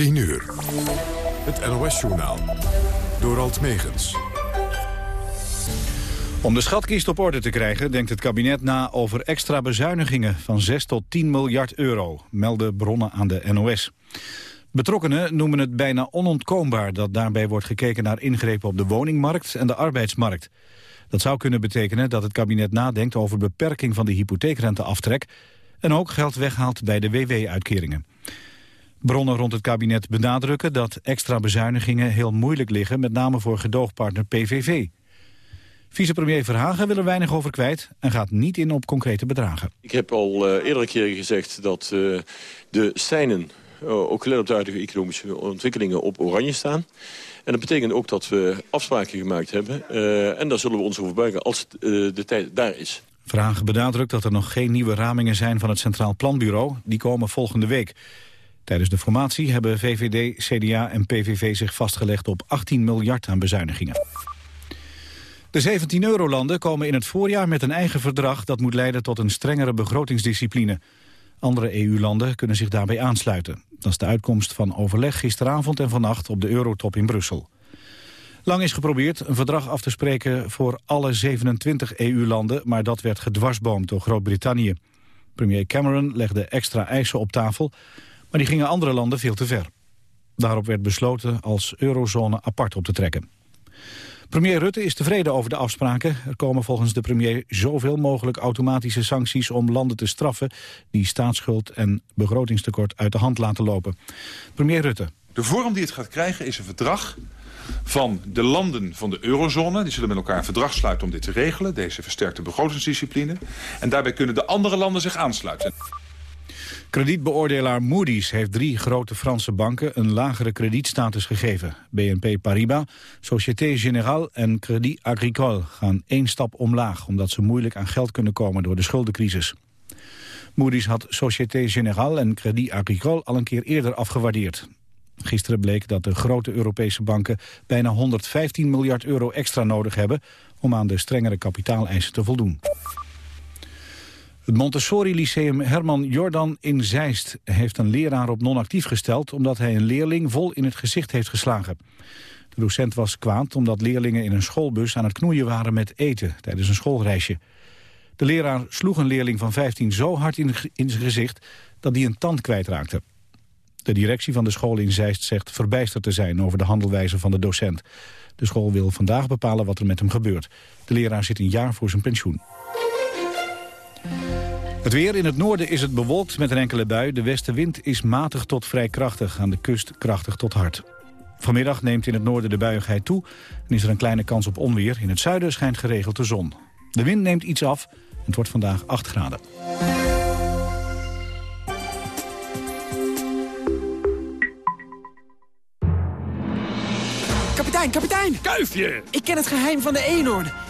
10 uur. Het NOS-journaal. Door Alt Megens. Om de schatkist op orde te krijgen denkt het kabinet na over extra bezuinigingen van 6 tot 10 miljard euro, melden bronnen aan de NOS. Betrokkenen noemen het bijna onontkoombaar dat daarbij wordt gekeken naar ingrepen op de woningmarkt en de arbeidsmarkt. Dat zou kunnen betekenen dat het kabinet nadenkt over beperking van de hypotheekrenteaftrek en ook geld weghaalt bij de WW-uitkeringen. Bronnen rond het kabinet benadrukken dat extra bezuinigingen heel moeilijk liggen, met name voor gedoogpartner PVV. Vicepremier Verhagen wil er weinig over kwijt en gaat niet in op concrete bedragen. Ik heb al uh, eerdere keren gezegd dat uh, de seinen, uh, ook gelet op de huidige economische ontwikkelingen, op oranje staan. En dat betekent ook dat we afspraken gemaakt hebben. en daar zullen we ons over buigen als de tijd daar is. Verhagen benadrukt dat er nog geen nieuwe ramingen zijn van het Centraal Planbureau. Die komen volgende week. Tijdens de formatie hebben VVD, CDA en PVV zich vastgelegd op 18 miljard aan bezuinigingen. De 17 eurolanden komen in het voorjaar met een eigen verdrag... dat moet leiden tot een strengere begrotingsdiscipline. Andere EU-landen kunnen zich daarbij aansluiten. Dat is de uitkomst van overleg gisteravond en vannacht op de eurotop in Brussel. Lang is geprobeerd een verdrag af te spreken voor alle 27 EU-landen... maar dat werd gedwarsboomd door Groot-Brittannië. Premier Cameron legde extra eisen op tafel... maar die gingen andere landen veel te ver. Daarop werd besloten als eurozone apart op te trekken. Premier Rutte is tevreden over de afspraken. Er komen volgens de premier zoveel mogelijk automatische sancties om landen te straffen die staatsschuld en begrotingstekort uit de hand laten lopen. Premier Rutte. De vorm die het gaat krijgen is een verdrag van de landen van de eurozone. Die zullen met elkaar een verdrag sluiten om dit te regelen, deze versterkte begrotingsdiscipline. En daarbij kunnen de andere landen zich aansluiten. Kredietbeoordelaar Moody's heeft drie grote Franse banken een lagere kredietstatus gegeven. BNP Paribas, Société Générale en Crédit Agricole gaan één stap omlaag... omdat ze moeilijk aan geld kunnen komen door de schuldencrisis. Moody's had Société Générale en Crédit Agricole al een keer eerder afgewaardeerd. Gisteren bleek dat de grote Europese banken bijna 115 miljard euro extra nodig hebben... om aan de strengere kapitaaleisen te voldoen. Het Montessori Lyceum Herman Jordan in Zeist heeft een leraar op non-actief gesteld... omdat hij een leerling vol in het gezicht heeft geslagen. De docent was kwaad omdat leerlingen in een schoolbus aan het knoeien waren met eten tijdens een schoolreisje. De leraar sloeg een leerling van 15 zo hard in, zijn gezicht dat hij een tand kwijtraakte. De directie van de school in Zeist zegt verbijsterd te zijn over de handelwijze van de docent. De school wil vandaag bepalen wat er met hem gebeurt. De leraar zit een jaar voor zijn pensioen. Het weer in het noorden is het bewolkt met een enkele bui. De westenwind is matig tot vrij krachtig, aan de kust krachtig tot hard. Vanmiddag neemt in het noorden de buiigheid toe en is er een kleine kans op onweer. In het zuiden schijnt geregeld de zon. De wind neemt iets af en het wordt vandaag 8 graden. Kapitein, kapitein! Kuifje! Ik ken het geheim van de eenhoorn.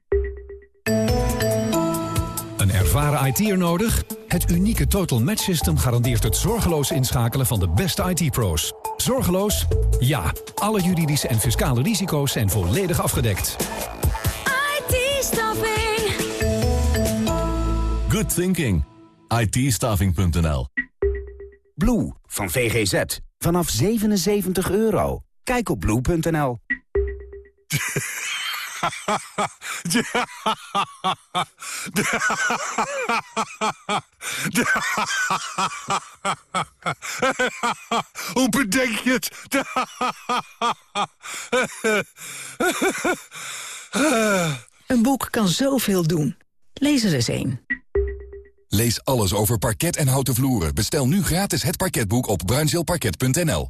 Een ervaren IT'er nodig? Het unieke Total Match System garandeert het zorgeloos inschakelen van de beste IT-pro's. Zorgeloos? Ja. Alle juridische en fiscale risico's zijn volledig afgedekt. IT-staffing. Good thinking. it Blue van VGZ. Vanaf 77 euro. Kijk op blue.nl. Hoe bedenk je het? Een boek kan zoveel doen. Lees er eens een. Lees alles over parket en houten vloeren. Bestel nu gratis het parketboek op bruinzeelparket.nl.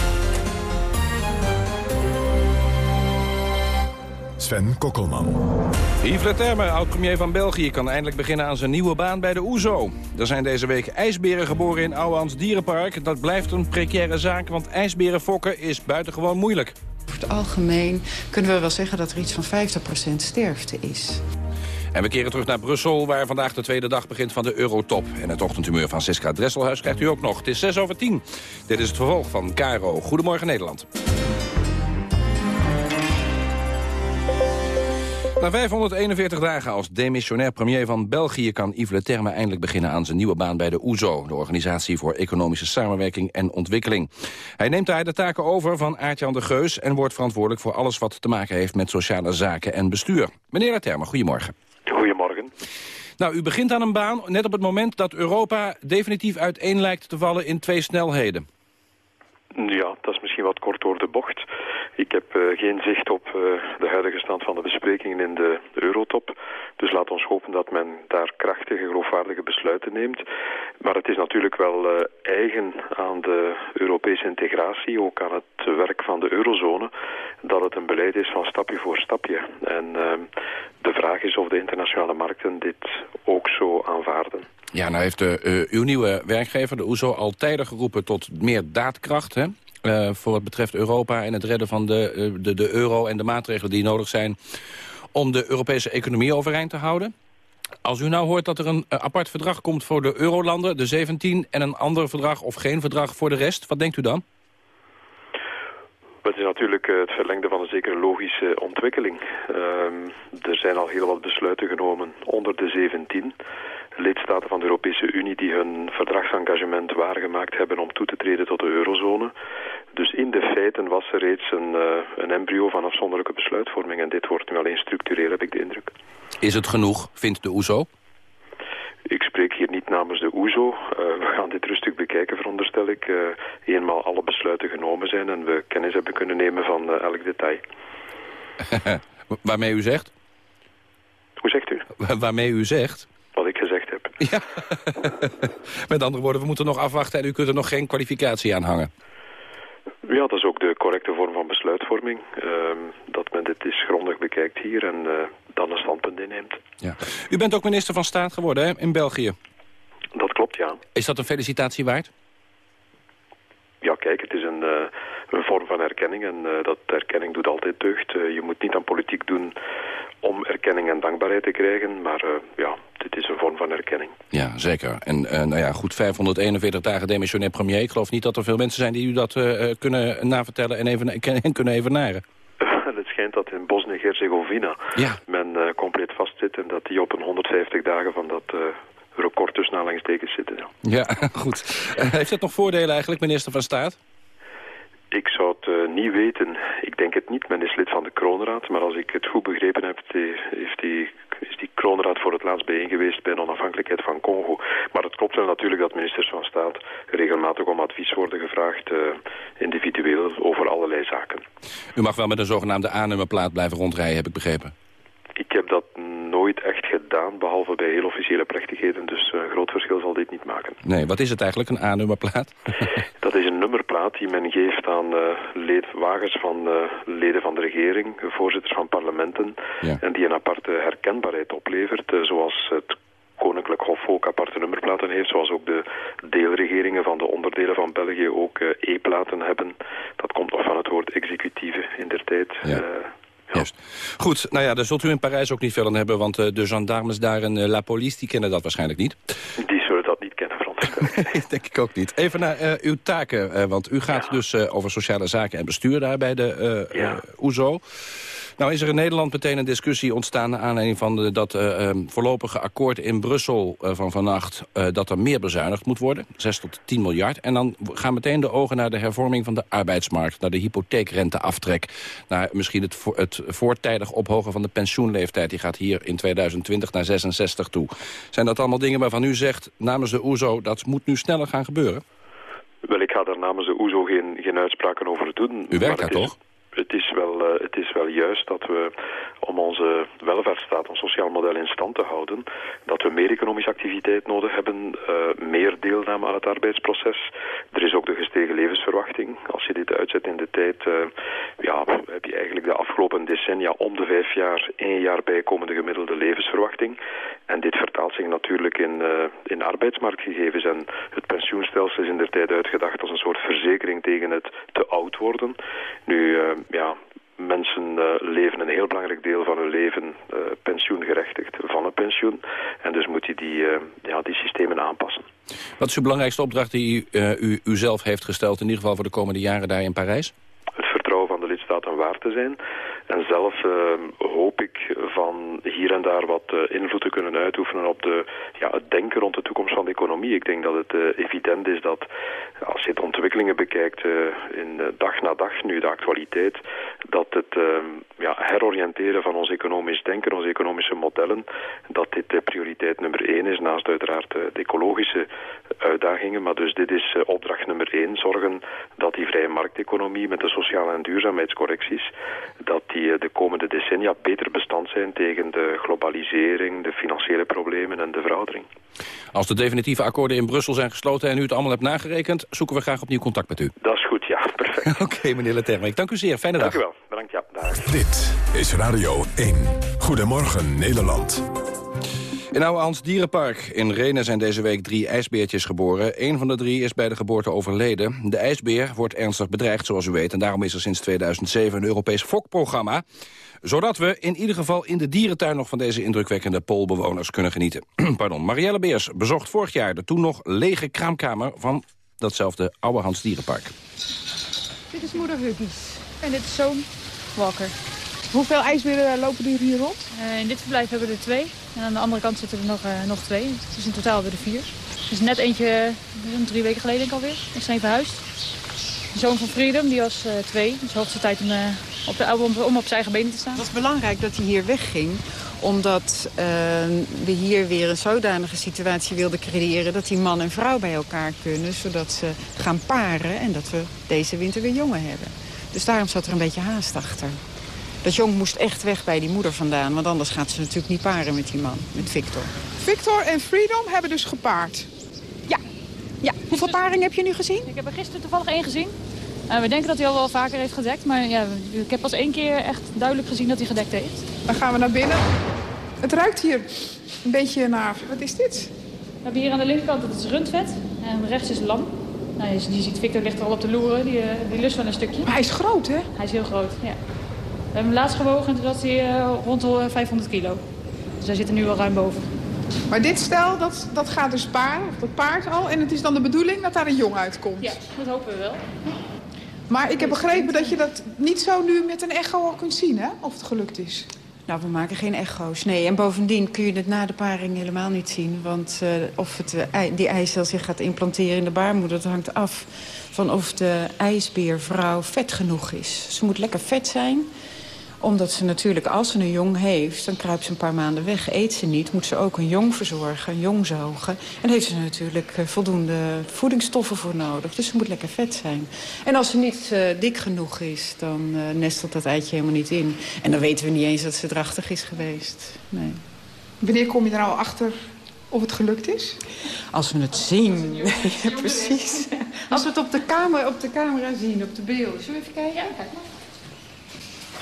Sven Kokkelman. Yves Leterme, oud-premier van België, kan eindelijk beginnen aan zijn nieuwe baan bij de OESO. Er zijn deze week ijsberen geboren in Ouwehands Dierenpark. Dat blijft een precaire zaak, want ijsberen fokken is buitengewoon moeilijk. Over het algemeen kunnen we wel zeggen dat er iets van 50% sterfte is. En we keren terug naar Brussel, waar vandaag de tweede dag begint van de Eurotop. En het ochtendhumeur van Siska Dresselhuis krijgt u ook nog. Het is 6 over 10. Dit is het vervolg van Caro. Goedemorgen Nederland. Na 541 dagen als demissionair premier van België... kan Yves Le Terme eindelijk beginnen aan zijn nieuwe baan bij de OESO... de Organisatie voor Economische Samenwerking en Ontwikkeling. Hij neemt daar de taken over van Aartjan de Geus... en wordt verantwoordelijk voor alles wat te maken heeft met sociale zaken en bestuur. Meneer Le Terme, goedemorgen. Goedemorgen. Nou, u begint aan een baan net op het moment dat Europa definitief uiteen lijkt te vallen in twee snelheden. Ja, dat is misschien wat kort door de bocht. Ik heb uh, geen zicht op uh, de huidige stand van de besprekingen in de Eurotop. Dus laat ons hopen dat men daar krachtige, geloofwaardige besluiten neemt. Maar het is natuurlijk wel uh, eigen aan de Europese integratie, ook aan het werk van de eurozone, dat het een beleid is van stapje voor stapje. En de vraag is of de internationale markten dit ook zo aanvaarden. Ja, nou heeft de, uw nieuwe werkgever, de OESO, al tijden geroepen tot meer daadkracht... Hè? Uh, voor wat betreft Europa en het redden van de, uh, de, de euro en de maatregelen die nodig zijn... om de Europese economie overeind te houden. Als u nou hoort dat er een apart verdrag komt voor de eurolanden, de 17... en een ander verdrag of geen verdrag voor de rest, wat denkt u dan? Het is natuurlijk het verlengde van een zekere logische ontwikkeling. Uh, er zijn al heel wat besluiten genomen onder de 17 lidstaten van de Europese Unie die hun verdragsengagement waargemaakt hebben om toe te treden tot de eurozone. Dus in de feiten was er reeds een, uh, een embryo van afzonderlijke besluitvorming en dit wordt nu alleen structureel, heb ik de indruk. Is het genoeg, vindt de OESO? Ik spreek hier niet namens de OESO. Uh, we gaan dit rustig bekijken, veronderstel ik. Uh, eenmaal alle besluiten genomen zijn en we kennis hebben kunnen nemen van uh, elk detail. Waarmee u zegt? Hoe zegt u? Waarmee u zegt? Wat ik gezegd. Ja. Met andere woorden, we moeten nog afwachten en u kunt er nog geen kwalificatie aan hangen. Ja, dat is ook de correcte vorm van besluitvorming. Uh, dat men dit eens grondig bekijkt hier en uh, dan een standpunt inneemt. Ja. U bent ook minister van Staat geworden hè, in België. Dat klopt, ja. Is dat een felicitatie waard? Ja, kijk, het is een, uh, een vorm van erkenning en uh, dat erkenning doet altijd deugd. Uh, je moet niet aan politiek doen om erkenning en dankbaarheid te krijgen, maar ja, dit is een vorm van erkenning. Ja, zeker. En nou ja, goed, 541 dagen demissionair premier. Ik geloof niet dat er veel mensen zijn die u dat kunnen navertellen en, even, en kunnen evenaren. het schijnt dat in Bosnië-Herzegovina ja. men compleet vastzit en dat die op een 150 dagen van dat record tussen aanhalingstekens zitten. Ja, ja goed. Uh, heeft het nog voordelen eigenlijk, minister van Staat? Ik zou het uh, niet weten. Ik denk het niet. Men is lid van de Kroonraad. Maar als ik het goed begrepen heb, die, heeft die, is die Kroonraad voor het laatst bijeen geweest bij de onafhankelijkheid van Congo. Maar het klopt wel natuurlijk dat ministers van Staat regelmatig om advies worden gevraagd, uh, individueel, over allerlei zaken. U mag wel met een zogenaamde A-nummerplaat blijven rondrijden, heb ik begrepen. Ik heb dat nooit echt gedaan, behalve bij heel officiële plechtigheden. Dus een uh, groot verschil zal dit niet maken. Nee, wat is het eigenlijk, een A-nummerplaat? dat is nummerplaat die men geeft aan uh, leed, wagens van uh, leden van de regering, voorzitters van parlementen, ja. en die een aparte herkenbaarheid oplevert, zoals het Koninklijk Hof ook aparte nummerplaten heeft, zoals ook de deelregeringen van de onderdelen van België ook E-platen hebben. Dat komt nog van het woord executieve in der tijd. Ja. Juist. Goed, nou ja, daar zult u in Parijs ook niet veel aan hebben... want uh, de gendarmes daar en uh, La Police, die kennen dat waarschijnlijk niet. Die zullen dat niet veronderstel Denk ik ook niet. Even naar uh, uw taken, want u gaat ja. dus over sociale zaken en bestuur daar bij de ja. OESO. Nou is er in Nederland meteen een discussie ontstaan... naar aanleiding van de, dat uh, um, voorlopige akkoord in Brussel uh, van vannacht... Uh, dat er meer bezuinigd moet worden, 6 tot 10 miljard. En dan gaan meteen de ogen naar de hervorming van de arbeidsmarkt... naar de hypotheekrenteaftrek... naar misschien het, vo het voortijdig ophogen van de pensioenleeftijd. Die gaat hier in 2020 naar 66 toe. Zijn dat allemaal dingen waarvan u zegt namens de OESO... dat moet nu sneller gaan gebeuren? Wel, ik ga daar namens de OESO geen, geen uitspraken over doen. U werkt daar toch? Het is, wel, uh, het is wel juist dat we, om onze welvaartsstaat, ons sociaal model in stand te houden, dat we meer economische activiteit nodig hebben, uh, meer deelname aan het arbeidsproces. Er is ook de gestegen levensverwachting. Als je dit uitzet in de tijd, uh, ja, heb je eigenlijk de afgelopen decennia om de vijf jaar één jaar bijkomende gemiddelde levensverwachting. En dit vertaalt zich natuurlijk in, in arbeidsmarktgegevens. En het pensioenstelsel is in de tijd uitgedacht als een soort verzekering tegen het te oud worden. Nu, ja, mensen uh, leven een heel belangrijk deel van hun leven uh, pensioengerechtigd van een pensioen. En dus moet je die, ja, die systemen aanpassen. Wat is uw belangrijkste opdracht die u, u zelf heeft gesteld, in ieder geval voor de komende jaren daar in Parijs? Het vertrouwen van de lidstaten waar te zijn. En zelf hoop ik hier en daar wat invloed te kunnen uitoefenen op de, ja, het denken rond de toekomst van de economie. Ik denk dat het evident is dat als je de ontwikkelingen bekijkt in dag na dag, nu de actualiteit, dat het uh, ja, heroriënteren van ons economisch denken, onze economische modellen, dat dit prioriteit nummer één is, naast uiteraard de ecologische uitdagingen. Maar dus dit is opdracht nummer één, zorgen dat die vrije markteconomie met de sociale en duurzaamheidscorrecties, dat die de komende decennia beter bestand zijn tegen de globalisering, de financiële problemen en de veroudering. Als de definitieve akkoorden in Brussel zijn gesloten en u het allemaal hebt nagerekend, zoeken we graag opnieuw contact met u. Dat is goed, ja, perfect. Oké, okay, meneer Leterme, ik dank u zeer. Fijne dank dag. Dank u wel. Bedankt, ja. Dag. Dit is Radio 1. Goedemorgen, Nederland. In Oude Hans Dierenpark in Renen zijn deze week drie ijsbeertjes geboren. Eén van de drie is bij de geboorte overleden. De ijsbeer wordt ernstig bedreigd, zoals u weet. En daarom is er sinds 2007 een Europees fokprogramma zodat we in ieder geval in de dierentuin nog van deze indrukwekkende poolbewoners kunnen genieten. Pardon. Marielle Beers bezocht vorig jaar de toen nog lege kraamkamer van datzelfde Oude Hans Dierenpark. Dit is moeder Huggies en dit is zoon Walker. Hoeveel ijsberen lopen er hier rond? Uh, in dit verblijf hebben we er twee. En aan de andere kant zitten er nog, uh, nog twee. Dus in totaal hebben we er vier. Dus net eentje, uh, drie weken geleden denk ik alweer, is zijn verhuisd. De zoon van Freedom, die was twee. Dus hoogste tijd om, op de, om, om op zijn eigen benen te staan. Het was belangrijk dat hij hier wegging omdat uh, we hier weer een zodanige situatie wilden creëren... dat die man en vrouw bij elkaar kunnen, zodat ze gaan paren... en dat we deze winter weer jongen hebben. Dus daarom zat er een beetje haast achter. Dat jong moest echt weg bij die moeder vandaan... want anders gaat ze natuurlijk niet paren met die man, met Victor. Victor en Freedom hebben dus gepaard? Ja. ja. Hoeveel paringen heb je nu gezien? Ik heb er gisteren toevallig één gezien. Uh, we denken dat hij al wel vaker heeft gedekt, maar ja, ik heb pas één keer echt duidelijk gezien dat hij gedekt heeft. Dan gaan we naar binnen. Het ruikt hier een beetje naar... Wat is dit? We hebben hier aan de linkerkant, dat is rundvet. En rechts is lam. Nou, je, je ziet Victor ligt er al op de loeren, die, uh, die lust wel een stukje. Maar hij is groot, hè? Hij is heel groot, ja. We hebben hem laatst gewogen en was hij uh, rond de 500 kilo. Dus hij zit er nu wel ruim boven. Maar dit stel, dat, dat gaat dus paren, of dat paard al. En het is dan de bedoeling dat daar een jong uitkomt? Ja, dat hopen we wel. Maar ik heb begrepen dat je dat niet zo nu met een echo al kunt zien, hè? Of het gelukt is. Nou, we maken geen echo's. Nee, en bovendien kun je het na de paring helemaal niet zien. Want uh, of het, uh, die eicel zich gaat implanteren in de baarmoeder... dat hangt af van of de ijsbeervrouw vet genoeg is. Ze moet lekker vet zijn omdat ze natuurlijk, als ze een jong heeft... dan kruipt ze een paar maanden weg, eet ze niet... moet ze ook een jong verzorgen, een jong zogen. En daar heeft ze natuurlijk voldoende voedingsstoffen voor nodig. Dus ze moet lekker vet zijn. En als ze niet uh, dik genoeg is, dan uh, nestelt dat eitje helemaal niet in. En dan weten we niet eens dat ze drachtig is geweest. Nee. Wanneer kom je er al achter of het gelukt is? Als we het zien. ja, precies. Als we het op de, kamer, op de camera zien, op de beelden. Zullen we even kijken? Ja, kijk maar.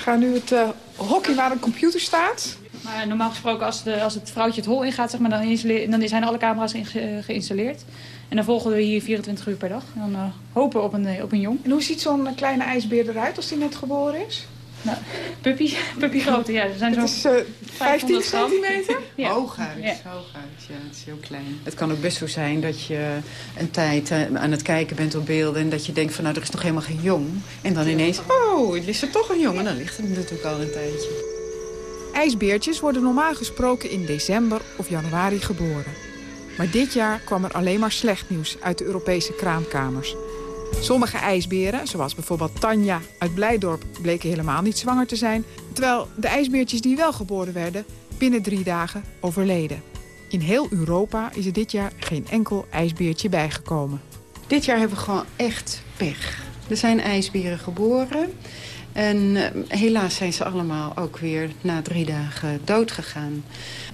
We gaan nu het uh, hockey waar een computer staat. Maar normaal gesproken, als, de, als het vrouwtje het hol ingaat, zeg maar, dan, dan zijn alle camera's in, ge, geïnstalleerd. En dan volgen we hier 24 uur per dag. En dan uh, hopen op een, op een jong. En hoe ziet zo'n kleine ijsbeer eruit als die net geboren is? Nou, puppy, puppy grote, ja. Ze zijn Het zo is uh, 15 gram. centimeter? Ja. Hooguit, Ja. hooguit. Ja, het is heel klein. Het kan ook best zo zijn dat je een tijd eh, aan het kijken bent op beelden... en dat je denkt van nou, er is nog helemaal geen jong. En dan ineens, oh, is er toch een jong? En dan ligt het natuurlijk al een tijdje. IJsbeertjes worden normaal gesproken in december of januari geboren. Maar dit jaar kwam er alleen maar slecht nieuws uit de Europese kraamkamers. Sommige ijsberen, zoals bijvoorbeeld Tanja uit Blijdorp... bleken helemaal niet zwanger te zijn... terwijl de ijsbeertjes die wel geboren werden... binnen drie dagen overleden. In heel Europa is er dit jaar geen enkel ijsbeertje bijgekomen. Dit jaar hebben we gewoon echt pech. Er zijn ijsberen geboren. En eh, helaas zijn ze allemaal ook weer na drie dagen dood gegaan.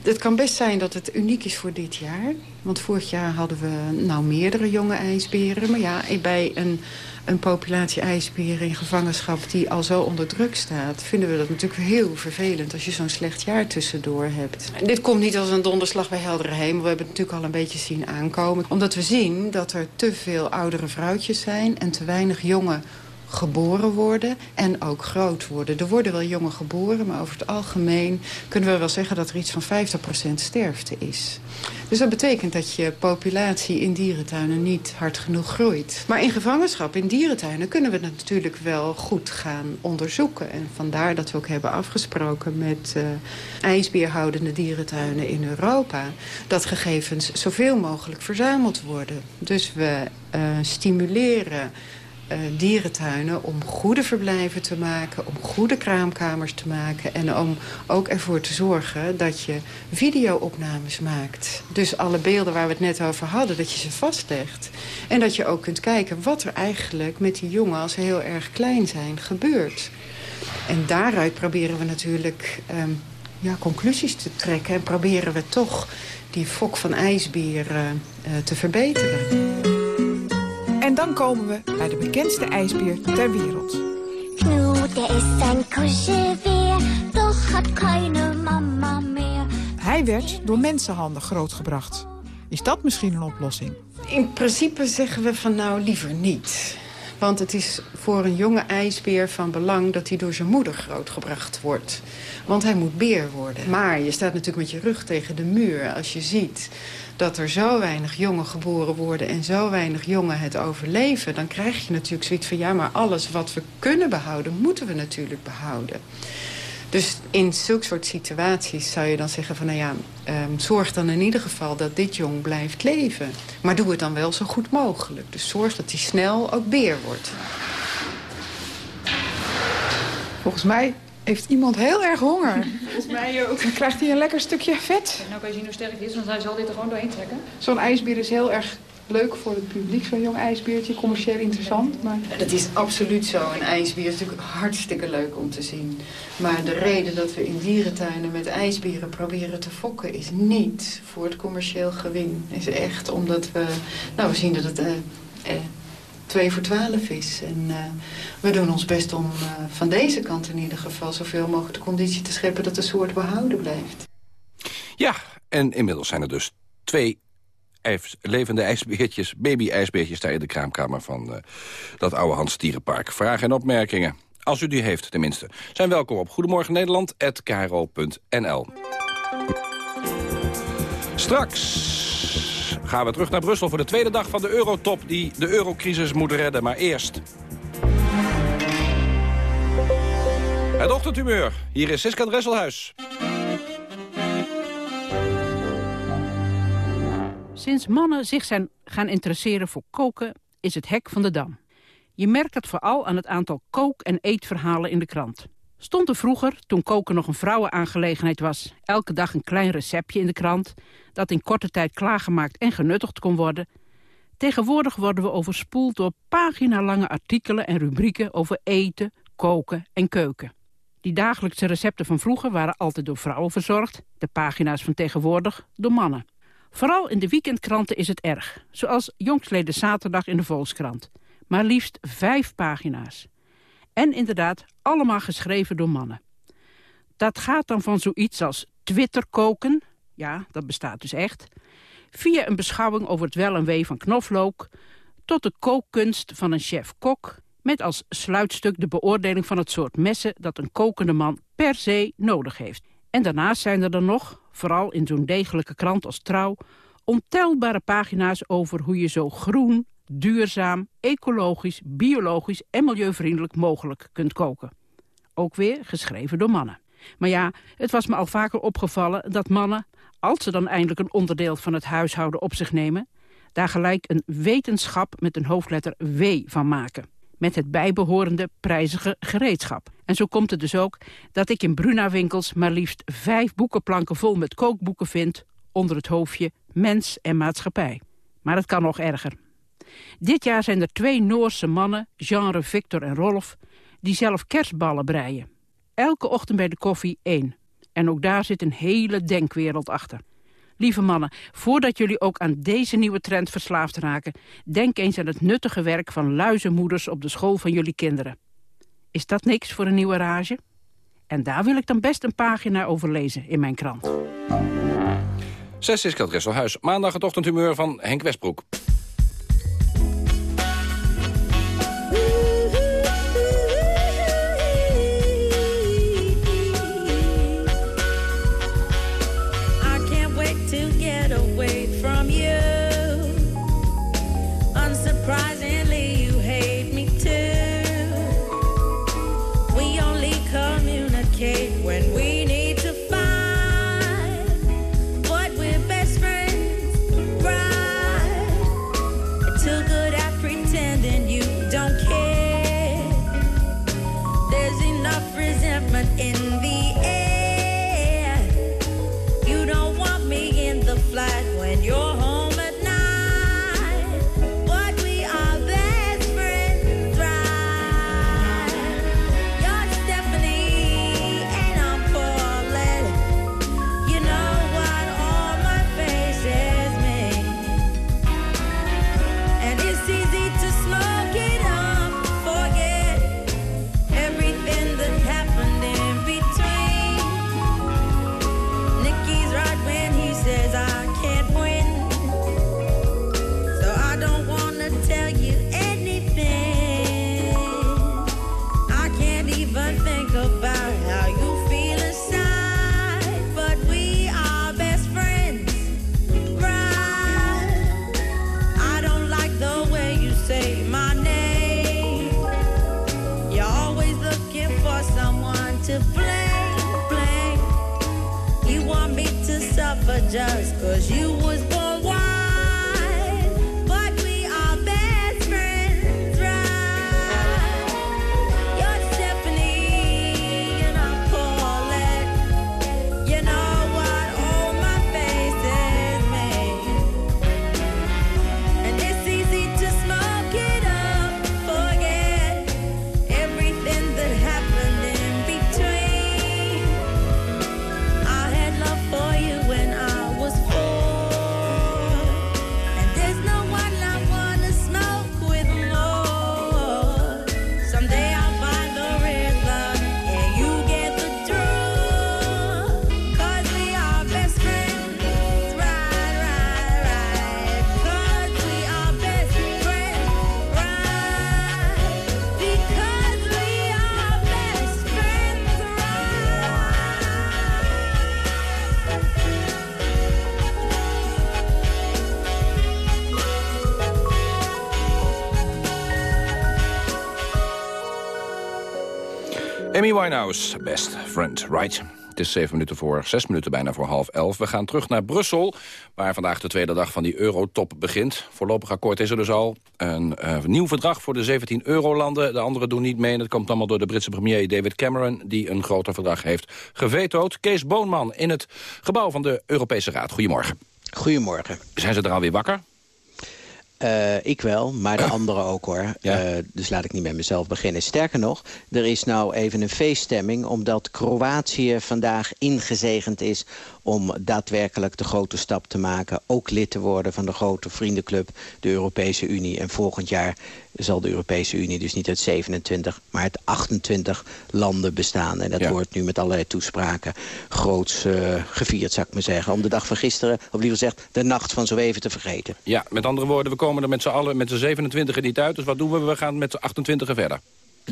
Het kan best zijn dat het uniek is voor dit jaar. Want vorig jaar hadden we nou meerdere jonge ijsberen. Maar ja, bij een, een populatie ijsberen in gevangenschap die al zo onder druk staat... vinden we dat natuurlijk heel vervelend als je zo'n slecht jaar tussendoor hebt. Dit komt niet als een donderslag bij heldere hemel. We hebben het natuurlijk al een beetje zien aankomen. Omdat we zien dat er te veel oudere vrouwtjes zijn en te weinig jonge geboren worden en ook groot worden. Er worden wel jongen geboren, maar over het algemeen kunnen we wel zeggen dat er iets van 50% sterfte is. Dus dat betekent dat je populatie in dierentuinen niet hard genoeg groeit. Maar in gevangenschap, in dierentuinen, kunnen we natuurlijk wel goed gaan onderzoeken. En vandaar dat we ook hebben afgesproken met uh, ijsbeerhoudende dierentuinen in Europa... dat gegevens zoveel mogelijk verzameld worden. Dus we uh, stimuleren uh, dierentuinen om goede verblijven te maken... om goede kraamkamers te maken... en om ook ervoor te zorgen dat je videoopnames maakt. Dus alle beelden waar we het net over hadden, dat je ze vastlegt. En dat je ook kunt kijken wat er eigenlijk met die jongen... als ze heel erg klein zijn, gebeurt. En daaruit proberen we natuurlijk um, ja, conclusies te trekken... en proberen we toch die fok van ijsberen uh, te verbeteren. En dan komen we bij de bekendste ijsbeer ter wereld. Knute is een kuschelbeer, doch had keine mama meer. Hij werd door mensenhanden grootgebracht. Is dat misschien een oplossing? In principe zeggen we van nou liever niet. Want het is voor een jonge ijsbeer van belang dat hij door zijn moeder grootgebracht wordt. Want hij moet beer worden. Maar je staat natuurlijk met je rug tegen de muur als je ziet dat er zo weinig jongen geboren worden en zo weinig jongen het overleven... dan krijg je natuurlijk zoiets van... ja, maar alles wat we kunnen behouden, moeten we natuurlijk behouden. Dus in zulke soort situaties zou je dan zeggen van... nou ja, um, zorg dan in ieder geval dat dit jong blijft leven. Maar doe het dan wel zo goed mogelijk. Dus zorg dat hij snel ook beer wordt. Volgens mij heeft iemand heel erg honger. Volgens mij ook. Dan krijgt hij een lekker stukje vet. Nou kan je zien hoe sterk het is, want hij zal dit er gewoon doorheen trekken. Zo'n ijsbeer is heel erg leuk voor het publiek, zo'n jong ijsbeertje. Commercieel interessant, maar... Dat is absoluut zo. Een ijsbeer is natuurlijk hartstikke leuk om te zien. Maar de reden dat we in dierentuinen met ijsberen proberen te fokken... is niet voor het commercieel gewin. is echt omdat we... Nou, we zien dat het... Uh, uh, 2 voor 12 is. En uh, we doen ons best om uh, van deze kant in ieder geval... zoveel mogelijk de conditie te scheppen dat de soort behouden blijft. Ja, en inmiddels zijn er dus twee ijs, levende ijsbeertjes, baby-ijsbeertjes... daar in de kraamkamer van uh, dat oude Hans Dierenpark. Vragen en opmerkingen, als u die heeft tenminste, zijn welkom op Goedemorgen Nederland@kro.nl. Straks gaan we terug naar Brussel voor de tweede dag van de eurotop... die de eurocrisis moet redden. Maar eerst... Het ochtendhumeur. Hier is Siska Dresselhuis. Sinds mannen zich zijn gaan interesseren voor koken... is het hek van de dam. Je merkt dat vooral aan het aantal kook- en eetverhalen in de krant. Stond er vroeger, toen koken nog een vrouwenaangelegenheid was... elke dag een klein receptje in de krant... dat in korte tijd klaargemaakt en genuttigd kon worden... Tegenwoordig worden we overspoeld door paginalange artikelen en rubrieken... over eten, koken en keuken. Die dagelijkse recepten van vroeger waren altijd door vrouwen verzorgd... de pagina's van tegenwoordig door mannen. Vooral in de weekendkranten is het erg. Zoals jongstleden zaterdag in de Volkskrant. Maar liefst vijf pagina's. En inderdaad allemaal geschreven door mannen. Dat gaat dan van zoiets als Twitter koken, ja, dat bestaat dus echt... via een beschouwing over het wel en wee van knoflook... tot de kookkunst van een chef-kok... Met als sluitstuk de beoordeling van het soort messen dat een kokende man per se nodig heeft. En daarnaast zijn er dan nog, vooral in zo'n degelijke krant als Trouw, ontelbare pagina's over hoe je zo groen, duurzaam, ecologisch, biologisch en milieuvriendelijk mogelijk kunt koken. Ook weer geschreven door mannen. Maar ja, het was me al vaker opgevallen dat mannen, als ze dan eindelijk een onderdeel van het huishouden op zich nemen, daar gelijk een wetenschap met een hoofdletter W van maken. Met het bijbehorende prijzige gereedschap. En zo komt het dus ook dat ik in Bruna-winkels maar liefst vijf boekenplanken vol met kookboeken vind onder het hoofdje Mens en Maatschappij. Maar het kan nog erger. Dit jaar zijn er twee Noorse mannen, genre Victor en Rolf, die zelf kerstballen breien. Elke ochtend bij de koffie één. En ook daar zit een hele denkwereld achter. Lieve mannen, voordat jullie ook aan deze nieuwe trend verslaafd raken... denk eens aan het nuttige werk van luizenmoeders op de school van jullie kinderen. Is dat niks voor een nieuwe rage? En daar wil ik dan best een pagina over lezen in mijn krant. Zes is Kesselhuis. Maandag het ochtendhumeur van Henk Westbroek. Suffer just cause you was born Winehouse, best friend, right? Het is zeven minuten voor, zes minuten bijna voor half elf. We gaan terug naar Brussel, waar vandaag de tweede dag van die eurotop begint. Voorlopig akkoord is er dus al. Een eh, nieuw verdrag voor de 17 eurolanden. De anderen doen niet mee en dat komt allemaal door de Britse premier David Cameron... die een groter verdrag heeft gevetood. Kees Boonman in het gebouw van de Europese Raad. Goedemorgen. Goedemorgen. Zijn ze er alweer wakker? Eh, ik wel, maar de anderen ook hoor. Eh, dus laat ik niet met mezelf beginnen. Sterker nog, er is nou even een feeststemming... omdat Kroatië vandaag ingezegend is om daadwerkelijk de grote stap te maken... ook lid te worden van de grote vriendenclub, de Europese Unie... en volgend jaar zal de Europese Unie dus niet uit 27, maar uit 28 landen bestaan. En dat Ja. wordt nu met allerlei toespraken groots eh, gevierd, zou ik maar zeggen. Om de dag van gisteren, of liever gezegd, de nacht van zo even te vergeten. Ja, met andere woorden, we komen er met z'n allen, met z'n 27 niet uit. Dus wat doen we? We gaan met z'n 28 verder.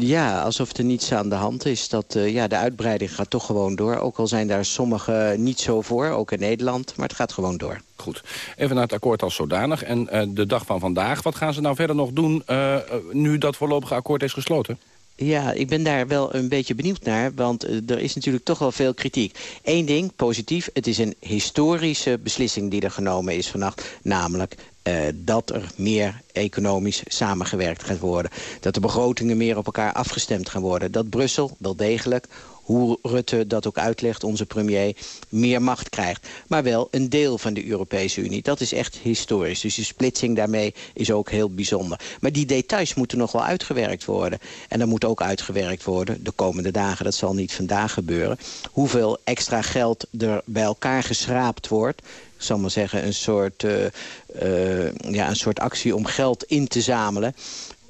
Ja, alsof er niets aan de hand is. Dat, eh, ja, de uitbreiding gaat toch gewoon door. Ook al zijn daar sommigen niet zo voor, ook in Nederland. Maar het gaat gewoon door. Goed. Even naar het akkoord als zodanig. En eh, de dag van vandaag, wat gaan ze nou verder nog doen... eh, nu dat voorlopige akkoord is gesloten? Ja, ik ben daar wel een beetje benieuwd naar, want er is natuurlijk toch wel veel kritiek. Eén ding, positief, het is een historische beslissing die er genomen is vannacht. Namelijk eh, dat er meer economisch samengewerkt gaat worden. Dat de begrotingen meer op elkaar afgestemd gaan worden. Dat Brussel wel degelijk hoe Rutte dat ook uitlegt, onze premier, meer macht krijgt. Maar wel een deel van de Europese Unie. Dat is echt historisch. Dus de splitsing daarmee is ook heel bijzonder. Maar die details moeten nog wel uitgewerkt worden. En er moet ook uitgewerkt worden, de komende dagen, dat zal niet vandaag gebeuren... hoeveel extra geld er bij elkaar geschraapt wordt ik zal maar zeggen, een soort, eh, eh, ja, een soort actie om geld in te zamelen.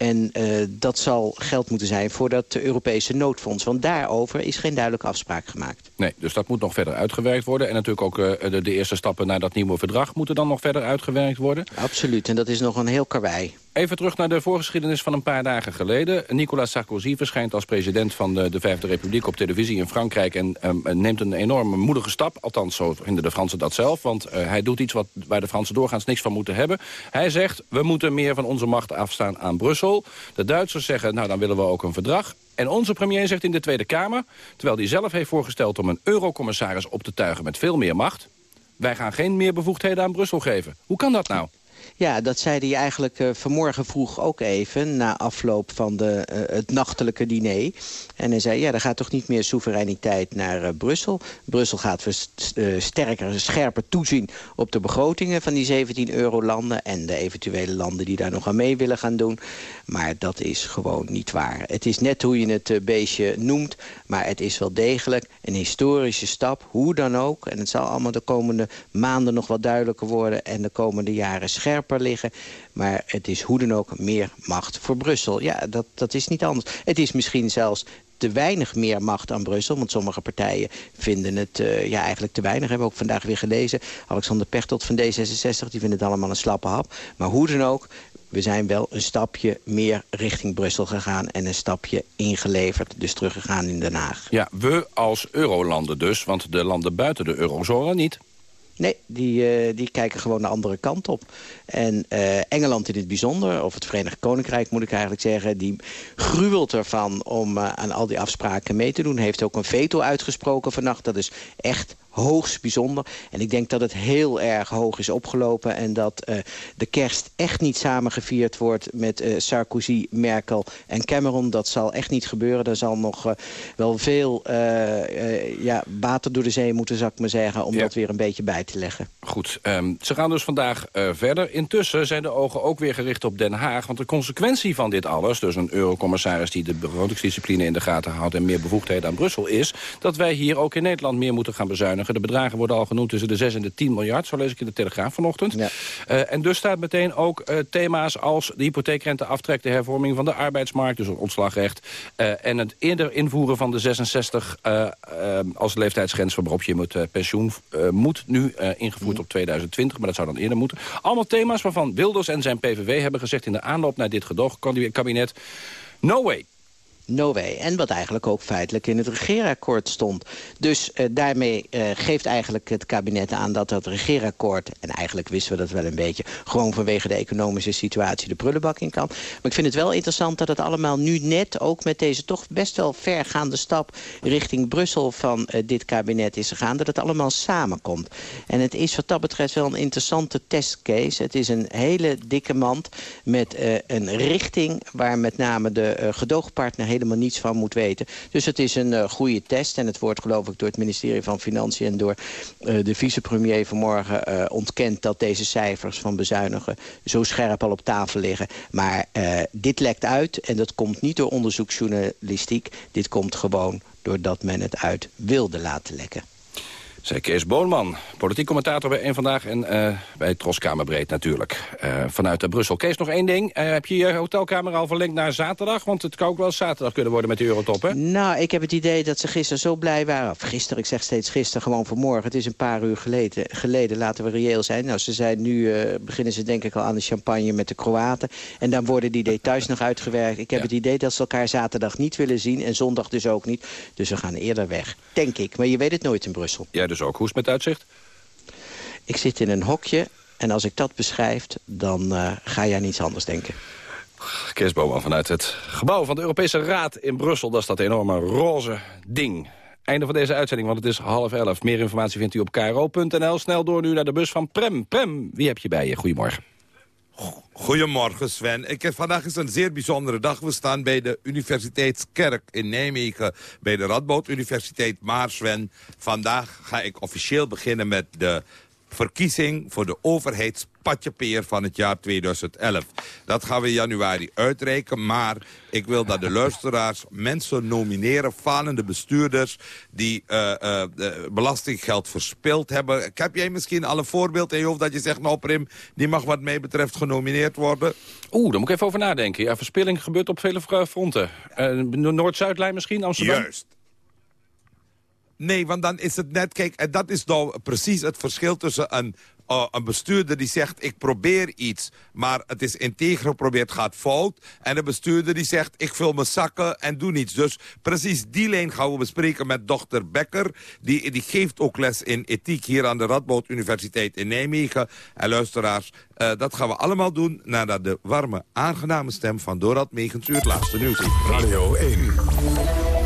En eh, dat zal geld moeten zijn voor dat Europese noodfonds. Want daarover is geen duidelijke afspraak gemaakt. Nee, dus dat moet nog verder uitgewerkt worden. En natuurlijk ook eh, de, de eerste stappen naar dat nieuwe verdrag... moeten dan nog verder uitgewerkt worden. Absoluut, en dat is nog een heel karwei. Even terug naar de voorgeschiedenis van een paar dagen geleden. Nicolas Sarkozy verschijnt als president van de, de Vijfde Republiek op televisie in Frankrijk... en ehm, neemt een enorme moedige stap. Althans, zo vinden de Fransen dat zelf. Want eh, hij doet iets wat, waar de Fransen doorgaans niks van moeten hebben. Hij zegt, we moeten meer van onze macht afstaan aan Brussel. De Duitsers zeggen, nou dan willen we ook een verdrag. En onze premier zegt in de Tweede Kamer... terwijl hij zelf heeft voorgesteld om een eurocommissaris op te tuigen met veel meer macht... wij gaan geen meer bevoegdheden aan Brussel geven. Hoe kan dat nou? Ja, dat zei hij eigenlijk eh, vanmorgen vroeg ook even... na afloop van de, eh, het nachtelijke diner. En hij zei, ja, er gaat toch niet meer soevereiniteit naar eh, Brussel. Brussel gaat eh, sterker, scherper toezien op de begrotingen van die 17 eurolanden... en de eventuele landen die daar nog aan mee willen gaan doen. Maar dat is gewoon niet waar. Het is net hoe je het beestje noemt... maar het is wel degelijk een historische stap, hoe dan ook. En het zal allemaal de komende maanden nog wat duidelijker worden... en de komende jaren scherper liggen. Maar het is hoe dan ook meer macht voor Brussel. Ja, dat, dat is niet anders. Het is misschien zelfs te weinig meer macht aan Brussel. Want sommige partijen vinden het eh, ja, eigenlijk te weinig. Hebben we ook vandaag weer gelezen. Alexander Pechtold van D66, die vindt het allemaal een slappe hap. Maar hoe dan ook, we zijn wel een stapje meer richting Brussel gegaan... en een stapje ingeleverd, dus teruggegaan in Den Haag. Ja, we als eurolanden dus, want de landen buiten de eurozone niet. Nee, die, eh, die kijken gewoon de andere kant op. En eh, Engeland in het bijzonder, of het Verenigd Koninkrijk moet ik eigenlijk zeggen... die gruwelt ervan om eh, aan al die afspraken mee te doen. Heeft ook een veto uitgesproken vannacht. Dat is echt hoogst bijzonder. En ik denk dat het heel erg hoog is opgelopen... en dat eh, de kerst echt niet samen gevierd wordt met eh, Sarkozy, Merkel en Cameron. Dat zal echt niet gebeuren. Er zal nog eh, wel veel ja, water door de zee moeten, zou ik maar zeggen... om Ja. dat weer een beetje bij te leggen. Goed, ehm, ze gaan dus vandaag verder. Intussen zijn de ogen ook weer gericht op Den Haag. Want de consequentie van dit alles, dus een eurocommissaris... die de begrotingsdiscipline in de gaten houdt... en meer bevoegdheden aan Brussel, is... dat wij hier ook in Nederland meer moeten gaan bezuinigen. De bedragen worden al genoemd tussen de 6 en de 10 miljard. Zo lees ik in de Telegraaf vanochtend. Eh, en dus staat meteen ook eh, thema's als de hypotheekrenteaftrek... de hervorming van de arbeidsmarkt, dus het ontslagrecht... eh, en het eerder invoeren van de 66 eh, eh, als leeftijdsgrens... waarop je moet, pensioen moet nu ingevoerd op 2020, maar dat zou dan eerder moeten. Allemaal thema's waarvan Wilders en zijn PVV hebben gezegd... in de aanloop naar dit gedoogkabinet... No way. No way. En wat eigenlijk ook feitelijk in het regeerakkoord stond. Dus eh, daarmee eh, geeft eigenlijk het kabinet aan dat dat regeerakkoord... en eigenlijk wisten we dat wel een beetje... gewoon vanwege de economische situatie de prullenbak in kan. Maar ik vind het wel interessant dat het allemaal nu net... ook met deze toch best wel vergaande stap... richting Brussel van eh, dit kabinet is gegaan... dat het allemaal samenkomt. En het is wat dat betreft wel een interessante testcase. Het is een hele dikke mand met een richting... waar met name de gedoogpartner helemaal niets van moet weten. Dus het is een eh, goede test. En het wordt geloof ik door het ministerie van Financiën... en door eh, de vicepremier vanmorgen eh, ontkend... dat deze cijfers van bezuinigen zo scherp al op tafel liggen. Maar dit lekt uit en dat komt niet door onderzoeksjournalistiek. Dit komt gewoon doordat men het uit wilde laten lekken. Zei Kees Boonman, politiek commentator bij Eén Vandaag... en uh, bij Troskamerbreed natuurlijk, uh, vanuit uh, Brussel. Kees, nog één ding. heb je je hotelkamer al verlengd naar zaterdag? Want het kan ook wel zaterdag kunnen worden met de Eurotop, hè? Nou, ik heb het idee dat ze gisteren zo blij waren. Of gisteren, ik zeg steeds gisteren, gewoon vanmorgen. Het is een paar uur geleden, geleden laten we reëel zijn. Nou, ze zijn nu, beginnen ze denk ik al aan de champagne met de Kroaten. En dan worden die details nog uitgewerkt. Ik heb het idee dat ze elkaar zaterdag niet willen zien... en zondag dus ook niet. Dus we gaan eerder weg, denk ik. Maar je weet het nooit in Brussel. Ja, dus ook. Hoe is het met uitzicht? Ik zit in een hokje en als ik dat beschrijf, dan uh, ga jij niets anders denken. Boman vanuit het gebouw van de Europese Raad in Brussel. Dat is dat enorme roze ding. Einde van deze uitzending, want het is half elf. Meer informatie vindt u op kro.nl. Snel door nu naar de bus van Prem. Prem, wie heb je bij je? Goedemorgen. Goedemorgen Sven. Ik vandaag is een zeer bijzondere dag. We staan bij de Universiteitskerk in Nijmegen. Bij de Radboud Universiteit. Maar Sven, vandaag ga ik officieel beginnen met de verkiezing voor de overheidspatjepeer van het jaar 2011. Dat gaan we in januari uitreiken, maar ik wil dat de luisteraars mensen nomineren, falende bestuurders die uh, uh, belastinggeld verspild hebben. Heb jij misschien al een voorbeeld in je hoofd dat je zegt, nou Prim, die mag wat mij betreft genomineerd worden? Oeh, daar moet ik even over nadenken. Ja, verspilling gebeurt op vele fronten. Uh, Noord-Zuidlijn misschien, Amsterdam? Juist. Nee, want dan is het net... Kijk, en dat is nou precies het verschil tussen een, uh, een bestuurder die zegt... ik probeer iets, maar het is integer geprobeerd, gaat fout. En een bestuurder die zegt... ik vul mijn zakken en doe niets. Dus precies die lijn gaan we bespreken met dochter Becker. Die, die geeft ook les in ethiek hier aan de Radboud Universiteit in Nijmegen. En luisteraars, uh, dat gaan we allemaal doen... nadat de warme, aangename stem van Dorad Megens u het laatste nieuws Radio 1,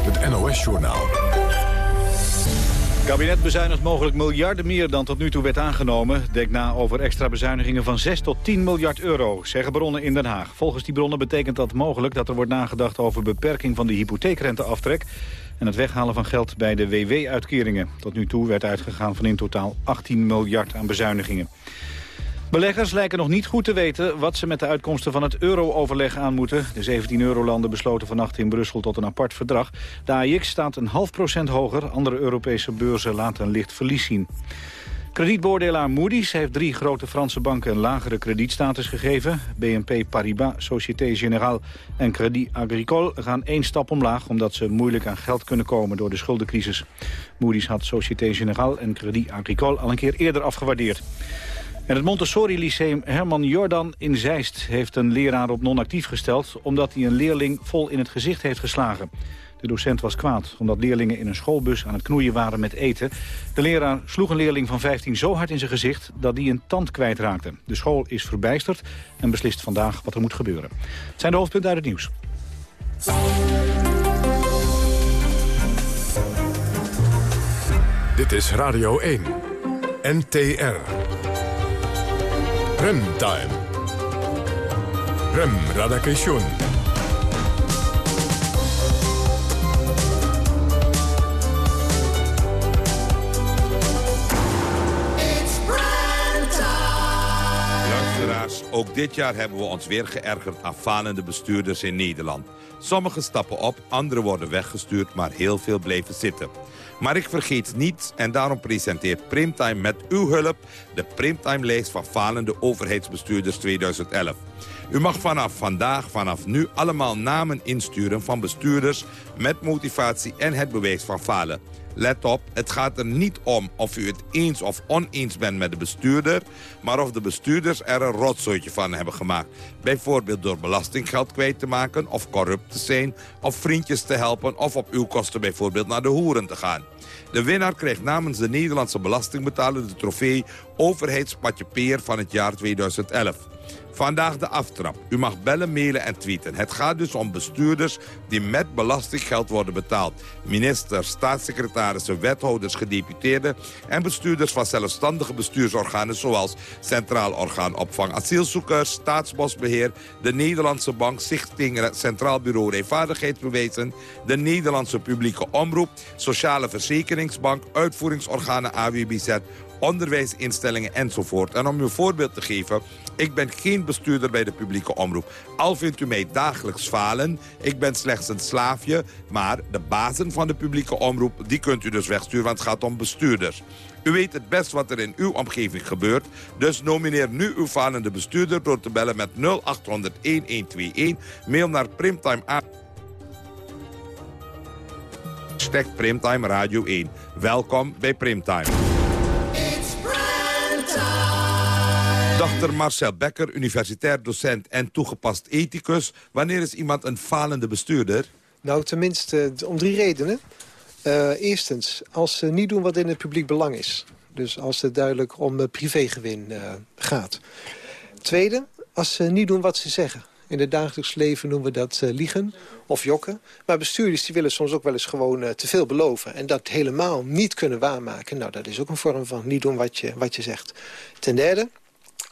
het NOS-journaal. Kabinet bezuinigt mogelijk miljarden meer dan tot nu toe werd aangenomen. Denk na over extra bezuinigingen van 6 tot 10 miljard euro, zeggen bronnen in Den Haag. Volgens die bronnen betekent dat mogelijk dat er wordt nagedacht over beperking van de hypotheekrenteaftrek en het weghalen van geld bij de WW-uitkeringen. Tot nu toe werd uitgegaan van in totaal 18 miljard aan bezuinigingen. Beleggers lijken nog niet goed te weten wat ze met de uitkomsten van het euro-overleg aan moeten. De 17 eurolanden besloten vannacht in Brussel tot een apart verdrag. De AIX staat een half procent hoger. Andere Europese beurzen laten een licht verlies zien. Kredietbeoordelaar Moody's heeft drie grote Franse banken een lagere kredietstatus gegeven. BNP Paribas, Société Générale en Crédit Agricole gaan één stap omlaag... omdat ze moeilijk aan geld kunnen komen door de schuldencrisis. Moody's had Société Générale en Crédit Agricole al een keer eerder afgewaardeerd. En het Montessori Lyceum Herman Jordan in Zeist heeft een leraar op non-actief gesteld... omdat hij een leerling vol in het gezicht heeft geslagen. De docent was kwaad omdat leerlingen in een schoolbus aan het knoeien waren met eten. De leraar sloeg een leerling van 15 zo hard in zijn gezicht dat hij een tand kwijtraakte. De school is verbijsterd en beslist vandaag wat er moet gebeuren. Het zijn de hoofdpunten uit het nieuws. Dit is Radio 1. NTR. Remtime. Rem Radakation. Ook dit jaar hebben we ons weer geërgerd aan falende bestuurders in Nederland. Sommigen stappen op, anderen worden weggestuurd, maar heel veel bleven zitten. Maar ik vergeet niet en daarom presenteert Primtime met uw hulp... de Primtime-lijst van falende overheidsbestuurders 2011. U mag vanaf vandaag, vanaf nu, allemaal namen insturen van bestuurders... met motivatie en het bewijs van falen. Let op, het gaat er niet om of u het eens of oneens bent met de bestuurder... maar of de bestuurders er een rotzooitje van hebben gemaakt. Bijvoorbeeld door belastinggeld kwijt te maken of corrupt te zijn... of vriendjes te helpen of op uw kosten bijvoorbeeld naar de hoeren te gaan. De winnaar krijgt namens de Nederlandse belastingbetaler de trofee Overheidspatje Peer van het jaar 2011. Vandaag de aftrap. U mag bellen, mailen en tweeten. Het gaat dus om bestuurders die met belastinggeld worden betaald. Ministers, staatssecretarissen, wethouders, gedeputeerden... en bestuurders van zelfstandige bestuursorganen... zoals Centraal Orgaan Opvang Asielzoekers, Staatsbosbeheer... de Nederlandse Bank, Stichting Centraal Bureau Rijvaardigheidsbewijzen... de Nederlandse Publieke Omroep, Sociale Verzekeringsbank... uitvoeringsorganen AWBZ onderwijsinstellingen enzovoort. En om u een voorbeeld te geven, ik ben geen bestuurder bij de publieke omroep. Al vindt u mij dagelijks falen, ik ben slechts een slaafje... maar de bazen van de publieke omroep, die kunt u dus wegsturen... want het gaat om bestuurders. U weet het best wat er in uw omgeving gebeurt. Dus nomineer nu uw falende bestuurder door te bellen met 0800-1121. Mail naar Primtime Hashtag Primtime Radio 1. Welkom bij Primtime. Dr. Marcel Becker, universitair docent en toegepast ethicus. Wanneer is iemand een falende bestuurder? Nou, tenminste om drie redenen. Uh, eerstens, als ze niet doen wat in het publiek belang is. Dus als het duidelijk om uh, privégewin uh, gaat. Tweede, als ze niet doen wat ze zeggen. In het dagelijks leven noemen we dat liegen of jokken. Maar bestuurders die willen soms ook wel eens gewoon te veel beloven. En dat helemaal niet kunnen waarmaken. Nou, dat is ook een vorm van niet doen wat je, wat je zegt. Ten derde,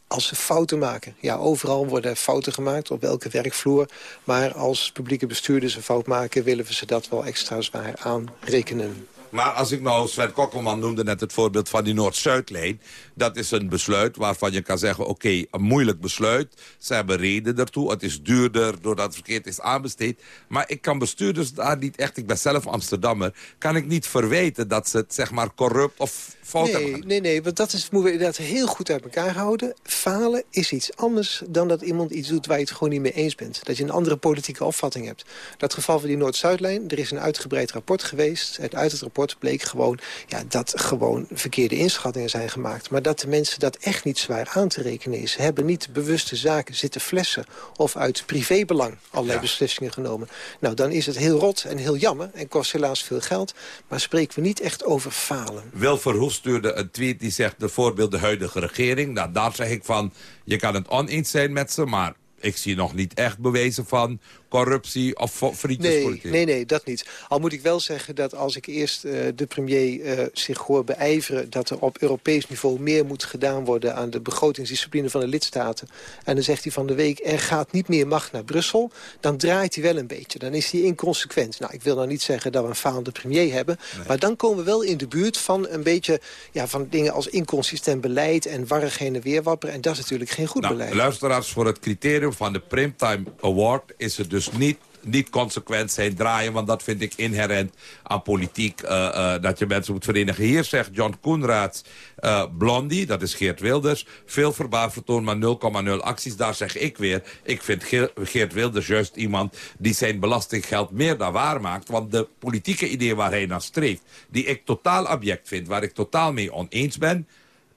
als ze fouten maken. Ja, overal worden fouten gemaakt, op welke werkvloer. Maar als publieke bestuurders een fout maken... willen we ze dat wel extra zwaar aanrekenen. Maar als ik nou, Sven Kokkelman noemde net het voorbeeld van die Noord-Zuidlijn. Dat is een besluit waarvan je kan zeggen, oké, een moeilijk besluit. Ze hebben reden daartoe. Het is duurder doordat het verkeerd is aanbesteed. Maar ik kan bestuurders daar niet echt, ik ben zelf Amsterdammer... kan ik niet verweten dat ze het zeg maar corrupt of fout nee, hebben. Nee, nee, want dat is, moeten we inderdaad heel goed uit elkaar houden. Falen is iets anders dan dat iemand iets doet waar je het gewoon niet mee eens bent. Dat je een andere politieke opvatting hebt. Dat geval van die Noord-Zuidlijn, er is een uitgebreid rapport geweest. En uit het rapport bleek gewoon ja, dat gewoon verkeerde inschattingen zijn gemaakt. Maar dat de mensen dat echt niet zwaar aan te rekenen is. Hebben niet bewuste zaken zitten flessen of uit privébelang allerlei beslissingen genomen. Nou, dan is het heel rot en heel jammer en kost helaas veel geld. Maar spreken we niet echt over falen. Wil Verhoef stuurde een tweet die zegt... bijvoorbeeld de huidige regering. Nou, daar zeg ik van, je kan het oneens zijn met ze... maar ik zie nog niet echt bewezen van corruptie of vriendjespolitiek. Nee, nee, nee, dat niet. Al moet ik wel zeggen dat als ik eerst uh, de premier uh, zich hoor beijveren... dat er op Europees niveau meer moet gedaan worden... aan de begrotingsdiscipline van de lidstaten... en dan zegt hij van de week, er gaat niet meer macht naar Brussel... dan draait hij wel een beetje. Dan is hij inconsequent. Nou, ik wil nou niet zeggen dat we een falende premier hebben... Nee. maar dan komen we wel in de buurt van een beetje... Ja, van dingen als inconsistent beleid en warrig heen en weer wapperen. En dat is natuurlijk geen goed nou, beleid. Luisteraars, voor het criterium van de Primetime Award... is het dus niet niet consequent zijn draaien, want dat vind ik inherent aan politiek, uh, uh, dat je mensen moet verenigen. Hier zegt John Koenraads, uh, Blondie, dat is Geert Wilders, veel verbaal vertoon, maar 0,0 acties. Daar zeg ik weer, ik vind Ge Geert Wilders juist iemand die zijn belastinggeld meer dan waar maakt, want de politieke ideeën waar hij naar streeft, die ik totaal abject vind, waar ik totaal mee oneens ben,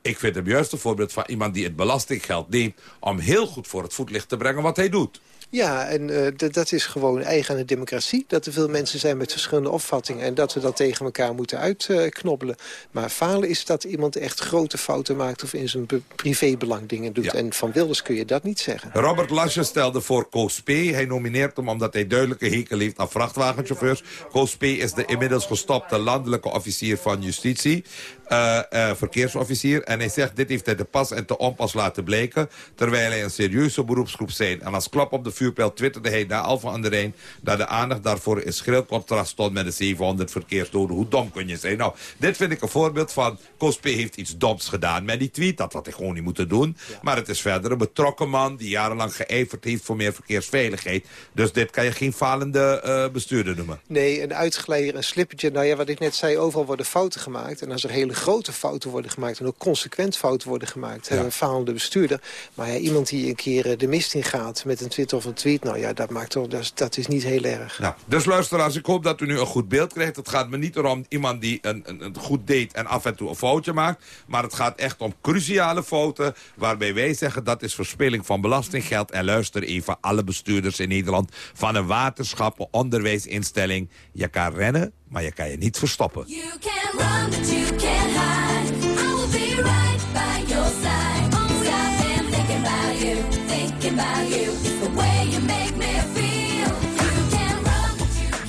ik vind hem juist een voorbeeld van iemand die het belastinggeld neemt... om heel goed voor het voetlicht te brengen wat hij doet. Ja, en uh, dat is gewoon eigen aan de democratie. Dat er veel mensen zijn met verschillende opvattingen... en dat we dat tegen elkaar moeten uitknobbelen. maar falen is dat iemand echt grote fouten maakt... of in zijn privébelang dingen doet. Ja. En van Wilders kun je dat niet zeggen. Robert Lasje stelde voor Koos P. Hij nomineert hem omdat hij duidelijke hekel heeft aan vrachtwagenchauffeurs. Koos P. is de inmiddels gestopte landelijke officier van justitie. Uh, uh, verkeersofficier. En hij zegt, dit heeft hij de pas en te onpas laten blijken... terwijl hij een serieuze beroepsgroep zijn. En als klap op de vuurpijl twitterde hij naar Alfa aan de Rijn... dat de aandacht daarvoor in schril contrast stond met de 700 verkeersdoden. Hoe dom kun je zijn? Nou, dit vind ik een voorbeeld van... Cospe heeft iets doms gedaan met die tweet. Dat had hij gewoon niet moeten doen. Ja. Maar het is verder een betrokken man... die jarenlang geijverd heeft voor meer verkeersveiligheid. Dus dit kan je geen falende uh, bestuurder noemen. Nee, een uitgeleider, een slippertje. Nou ja, wat ik net zei, overal worden fouten gemaakt. En als er hele grote fouten worden gemaakt... en ook consequent fouten worden gemaakt... Ja. hebben we een falende bestuurder. Maar ja, iemand die een keer de mist in gaat met een Twitter of een tweet... nou ja, dat, maakt toch, dat, dat is niet heel erg. Nou, dus luisteraars, ik hoop dat u nu een goed beeld krijgt. Het gaat me niet erom iemand die een, een, een goed deed en af en toe een foutje maakt. Maar het gaat echt om cruciale fouten... waarbij wij zeggen dat is verspilling van belastinggeld. En luister even, alle bestuurders in Nederland... van een waterschap, een onderwijsinstelling. Je kan rennen, maar je kan je niet verstoppen. You can run, but you can't hide.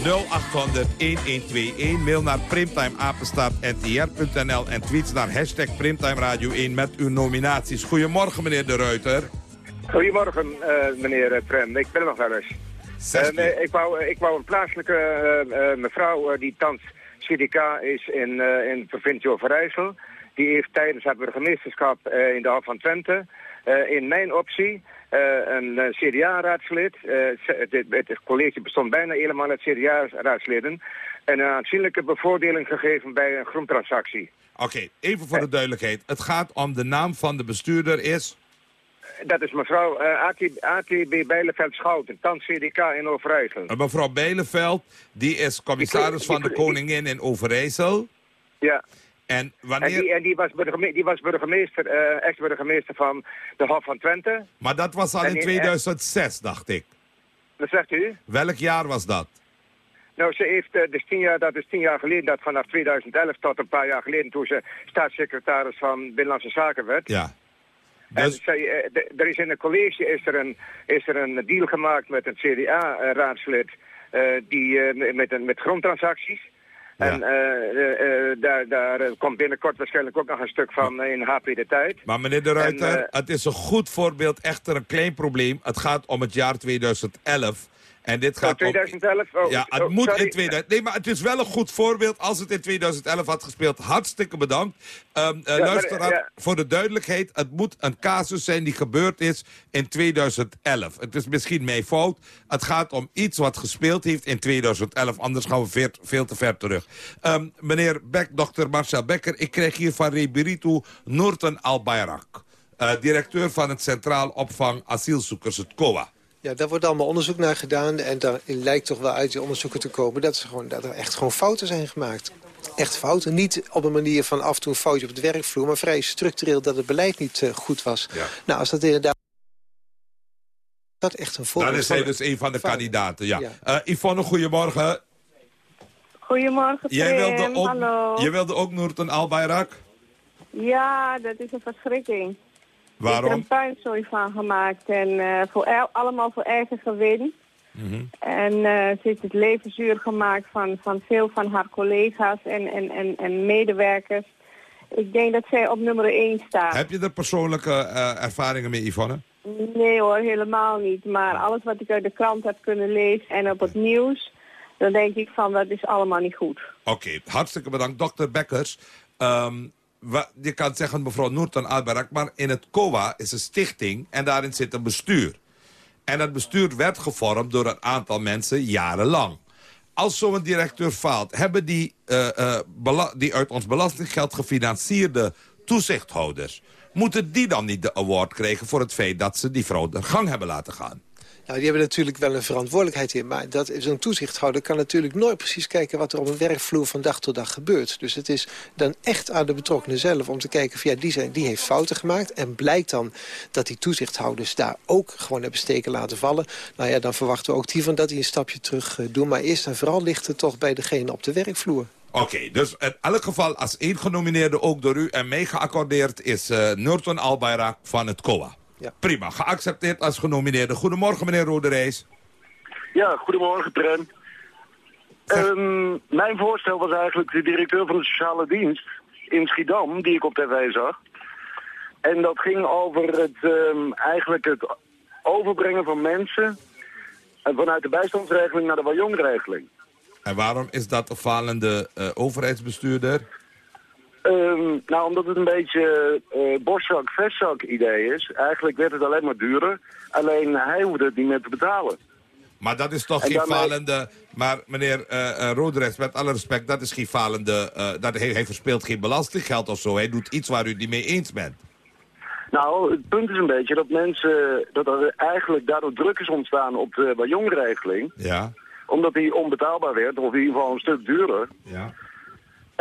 0800-1121. Mail naar primtimeapenstaartntr.nl en tweets naar hashtag Primtime Radio 1 met uw nominaties. Goedemorgen, meneer De Ruiter. Goedemorgen, uh, meneer Prem. Ik ben er nog wel eens. Uh, ik, wou, ik wou een plaatselijke uh, mevrouw die thans CDK is in, in provincie Overijssel. die heeft tijdens haar burgemeesterschap eh, in de Hof van Twente... eh, in mijn optie eh, een eh, CDA-raadslid... het, het, het college bestond bijna helemaal uit CDA-raadsleden... en een aanzienlijke bevoordeling gegeven bij een groentransactie. Oké, even voor de duidelijkheid. Het gaat om de naam van de bestuurder is... Dat is mevrouw eh AT, ATB Bijleveld-Schouten, thans CDK in Overijssel. Uh, mevrouw Bijleveld, die is commissaris van de Koningin in Overijssel. Ja. En En wanneer... die, en die was, die was burgemeester, eh ex-burgemeester van de Hof van Twente. Maar dat was al En in die- 2006, dacht ik. Wat zegt u? Welk jaar was dat? Nou, ze heeft eh, dus tien jaar, dat is tien jaar geleden, dat vanaf 2011 tot een paar jaar geleden, toen ze staatssecretaris van Binnenlandse Zaken werd. Ja. En Dus- zij, eh, de- er is in het college is er een, is er een deal gemaakt met een CDA-raadslid die met- met, een- En eh, eh, eh, daar, daar komt binnenkort waarschijnlijk ook nog een stuk van in HP de Tijd. Maar meneer De Ruiter, En, het is een goed voorbeeld, echter een klein probleem. Het gaat om het jaar 2011. En dit gaat Oh, 2011? om... Oh, ja, het oh, moet sorry. in 2011... Nee, maar het is wel een goed voorbeeld als het in 2011 had gespeeld. Hartstikke bedankt. Ehm eh, luisteraar, ja. voor de duidelijkheid, het moet een casus zijn die gebeurd is in 2011. Het is misschien mijn fout. Het gaat om iets wat gespeeld heeft in 2011. Anders gaan we veer- veel te ver terug. Ehm, meneer Beck, dokter Marcel Becker, ik krijg hier van Rebiritu Noorten Albayrak. eh, directeur van het Centraal Opvang Asielzoekers, het COA. Ja, daar wordt allemaal onderzoek naar gedaan. En daar lijkt toch wel uit die onderzoeken te komen... dat, ze gewoon, dat er echt gewoon fouten zijn gemaakt. Echt fouten. Niet op een manier van af en toe een foutje op de werkvloer... maar vrij structureel dat het beleid niet eh, goed was. Nou, als dat inderdaad... Dat echt een voorbeeld Dan is hij van- dus een van de van- kandidaten, ja. Ja. Eh, Yvonne, goedemorgen. Goedemorgen, Jij wilde Prem. ook, Hallo. je wilde ook Noorten Albayrak? Ja, dat is een verschrikking. Ik heb er Waarom? een puinzooi van gemaakt. En eh, voor el- allemaal voor eigen gewin. Mhm. En eh, ze heeft het leven zuur gemaakt van, van veel van haar collega's en, en, en, en medewerkers. Ik denk dat zij op nummer 1 staat. Heb je er persoonlijke eh, ervaringen mee, Yvonne? Nee hoor, helemaal niet. Maar alles wat ik uit de krant heb kunnen lezen en op het nieuws... dan denk ik van, dat is allemaal niet goed. Oké, hartstikke bedankt. Dokter Bekkers, ehm, je kan zeggen mevrouw Noorten Albayrak... maar in het COA is een stichting en daarin zit een bestuur. En dat bestuur werd gevormd door een aantal mensen jarenlang. Als zo'n directeur faalt, hebben die, eh, eh, die uit ons belastinggeld gefinancierde toezichthouders... moeten die dan niet de award krijgen voor het feit dat ze die vrouw de gang hebben laten gaan? Nou, die hebben natuurlijk wel een verantwoordelijkheid in. Maar zo'n toezichthouder kan natuurlijk nooit precies kijken... wat er op een werkvloer van dag tot dag gebeurt. Dus het is dan echt aan de betrokkenen zelf om te kijken... Van, ja, die, heeft fouten gemaakt. En blijkt dan dat die toezichthouders daar ook gewoon hebben steken laten vallen. Nou ja, dan verwachten we ook die van dat die een stapje terug eh, doen. Maar eerst en vooral ligt het toch bij degene op de werkvloer. Oké, dus in elk geval als één genomineerde ook door u en mij geaccordeerd is uh, Norton Albayrak van het COA. Ja. Prima, geaccepteerd als genomineerde. Goedemorgen meneer Roderijs. Ja, goedemorgen Prem. Ehm, mijn voorstel was eigenlijk de directeur van de sociale dienst in Schiedam, die ik op tv zag. En dat ging over het, ehm, eigenlijk het overbrengen van mensen eh, vanuit de bijstandsregeling naar de Wajongregeling. En waarom is dat een falende uh, overheidsbestuurder? Um, nou, omdat het een beetje uh, borstzak-vestzak idee is. Eigenlijk werd het alleen maar duurder. Alleen hij hoefde het niet meer te betalen. Maar dat is toch en geen daarmee... falende... Maar meneer uh, uh, met alle respect, dat is geen falende... Uh, dat hij, hij verspeelt geen belastinggeld of zo. Hij doet iets waar u het niet mee eens bent. Nou, het punt is een beetje dat mensen... dat er eigenlijk daardoor druk is ontstaan op de Wajongregeling. Ja. Omdat die onbetaalbaar werd, of in ieder geval een stuk duurder. Ja.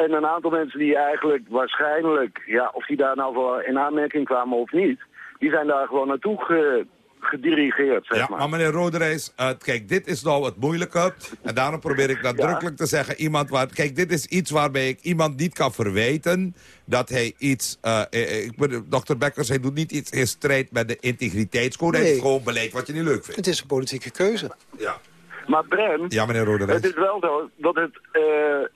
En een aantal mensen die eigenlijk waarschijnlijk, ja, of die daar nou voor in aanmerking kwamen of niet, die zijn daar gewoon naartoe ge, gedirigeerd, zeg ja, maar. maar meneer Roderijs, uh, kijk, dit is nou het moeilijke. En daarom probeer ik nadrukkelijk ja. te zeggen, iemand waar, kijk, dit is iets waarbij ik iemand niet kan verwijten dat hij iets, uh, ik ben, dokter Bekkers, hij doet niet iets in strijd met de integriteitscode. Nee. Hij heeft gewoon beleid wat je niet leuk vindt. Het is een politieke keuze. Ja. Maar Brem, ja, meneer Roderijs. het is wel zo dat het... Uh,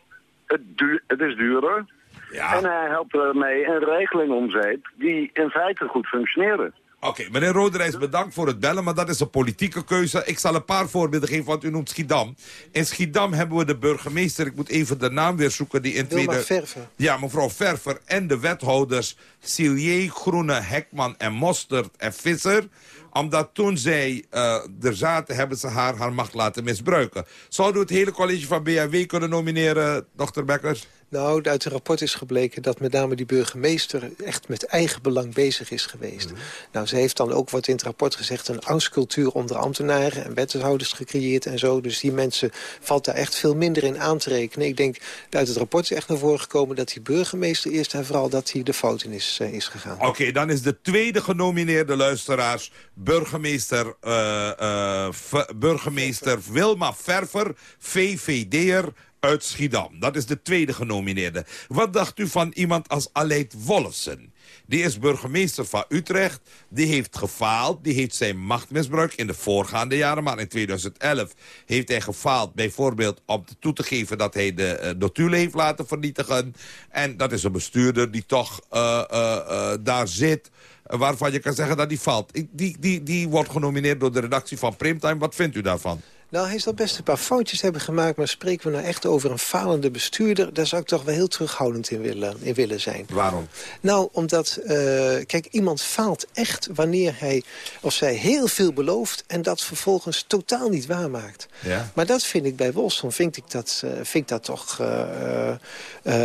het, duur, het, is duurder. Ja. En hij helpt ermee een regeling omzeep die in feite goed functioneerde. Oké, meneer Roderijs, bedankt voor het bellen, maar dat is een politieke keuze. Ik zal een paar voorbeelden geven, want u noemt Schiedam. In Schiedam hebben we de burgemeester, ik moet even de naam weer zoeken... die in Wilma tweede... Verver. Ja, mevrouw Verver en de wethouders Silier, Groene, Hekman en Mostert en Visser omdat toen zij eh, er zaten, hebben ze haar haar macht laten misbruiken. Zouden we het hele college van BHW kunnen nomineren, dokter Bekkers? Nou, uit het rapport is gebleken dat met name die burgemeester... echt met eigen belang bezig is geweest. Mhm. Nou, ze heeft dan ook, wat in het rapport gezegd... een angstcultuur onder ambtenaren en wethouders gecreëerd en zo. Dus die mensen valt daar echt veel minder in aan te rekenen. Ik denk, uit het rapport is echt naar voren gekomen... dat die burgemeester eerst en vooral dat hij de fout in is, eh, is gegaan. Oké, dan is de tweede genomineerde luisteraars... burgemeester, eh, eh, burgemeester Wilma Verver, VVD'er uit Schiedam. Dat is de tweede genomineerde. Wat dacht u van iemand als Aleid Wollesen? Die is burgemeester van Utrecht. Die heeft gefaald. Die heeft zijn macht misbruikt in de voorgaande jaren. Maar in 2011 heeft hij gefaald bijvoorbeeld om toe te geven... dat hij de uh, notulen heeft laten vernietigen. En dat is een bestuurder die toch uh, uh, daar zit... waarvan je kan zeggen dat die faalt. Die, die, die wordt genomineerd door de redactie van Primetime. Wat vindt u daarvan? Nou, hij zal best een paar foutjes hebben gemaakt... maar spreken we nou echt over een falende bestuurder... daar zou ik toch wel heel terughoudend in willen, in willen zijn. Waarom? Nou, omdat, uh, kijk, iemand faalt echt wanneer hij of zij heel veel belooft... en dat vervolgens totaal niet waarmaakt. Ja. Maar dat vind ik bij Wolfson, vind ik dat, uh, vind ik dat, toch, uh,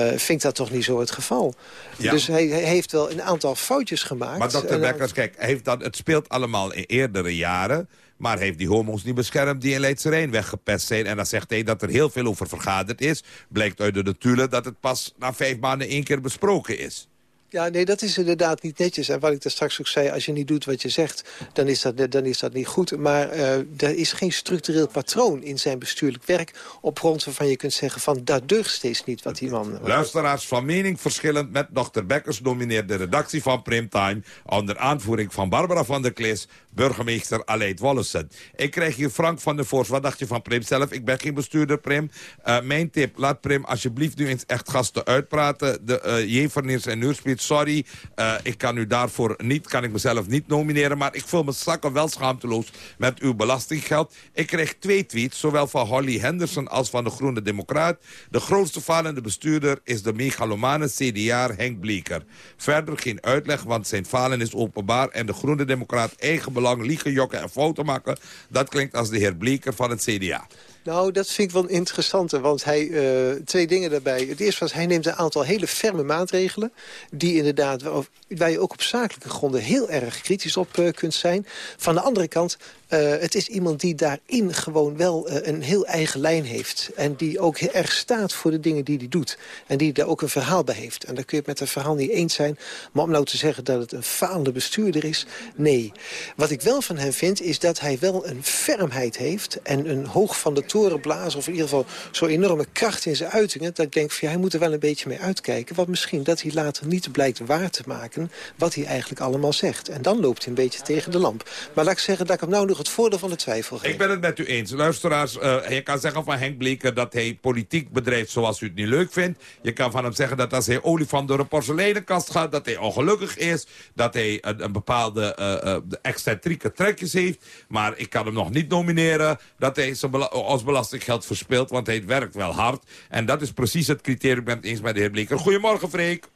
vind ik dat toch niet zo het geval. Ja. Dus hij, hij, heeft wel een aantal foutjes gemaakt. Maar dokter Bekkers, kijk, heeft dat, het speelt allemaal in eerdere jaren... Maar heeft die homo's niet beschermd die in Leidse Rijn weggepest zijn. En dan zegt hij dat er heel veel over vergaderd is. Blijkt uit de notulen dat het pas na vijf maanden één keer besproken is. Ja, nee, dat is inderdaad niet netjes. En wat ik daar straks ook zei, als je niet doet wat je zegt... dan is dat, dan is dat niet goed. Maar uh, er is geen structureel patroon in zijn bestuurlijk werk... op grond waarvan je kunt zeggen van... dat deugt steeds niet wat die man... Luisteraars van mening verschillend met Dr. Bekkers... domineert de redactie van Primtime... onder aanvoering van Barbara van der Klis... burgemeester Aleid Wollesen. Ik krijg hier Frank van der Voors. Wat dacht je van Prim zelf? Ik ben geen bestuurder, Prim. Uh, mijn tip, laat Prim alsjeblieft nu eens echt gasten uitpraten. De uh, Jeverniers en Nuurspiet sorry, uh, ik kan u daarvoor niet, kan ik mezelf niet nomineren. Maar ik voel me zakken wel schaamteloos met uw belastinggeld. Ik kreeg twee tweets, zowel van Holly Henderson als van de Groene Democraat. De grootste falende bestuurder is de megalomane CDA Henk Bleker. Verder geen uitleg, want zijn falen is openbaar... en de Groene Democraat eigen belang liegen, jokken en fouten maken. Dat klinkt als de heer Bleker van het CDA. Nou, dat vind ik wel interessant, want hij, uh, twee dingen daarbij. Het eerste was, hij neemt een aantal hele ferme maatregelen... die inderdaad, waar je ook op zakelijke gronden heel erg kritisch op uh, kunt zijn. Van de andere kant, het is iemand die daarin gewoon wel uh, een heel eigen lijn heeft. En die ook erg staat voor de dingen die hij doet. En die daar ook een verhaal bij heeft. En daar kun je het met het verhaal niet eens zijn. Maar om nou te zeggen dat het een falende bestuurder is, nee. Wat ik wel van hem vind, is dat hij wel een fermheid heeft... en een hoog van de toren blazen, of in ieder geval zo'n enorme kracht in zijn uitingen... dat ik denk, van, ja, hij moet er wel een beetje mee uitkijken. Want misschien dat hij later niet blijkt waar te maken... wat hij eigenlijk allemaal zegt. En dan loopt hij een beetje tegen de lamp. Maar laat ik zeggen dat ik hem nou nog het voordeel van de twijfel. Ik ben het met u eens. Luisteraars, uh, je kan zeggen van Henk Bleker dat hij politiek bedrijft zoals u het niet leuk vindt. Je kan van hem zeggen dat als hij olifant door een porseleinenkast gaat... dat hij ongelukkig is, dat hij een, een bepaalde uh, uh, excentrieke trekjes heeft. Maar ik kan hem nog niet nomineren dat hij zijn bela ons belastinggeld verspeelt... want hij werkt wel hard. En dat is precies het criterium, ik ben het eens met de heer Bleker. Goedemorgen, Freek.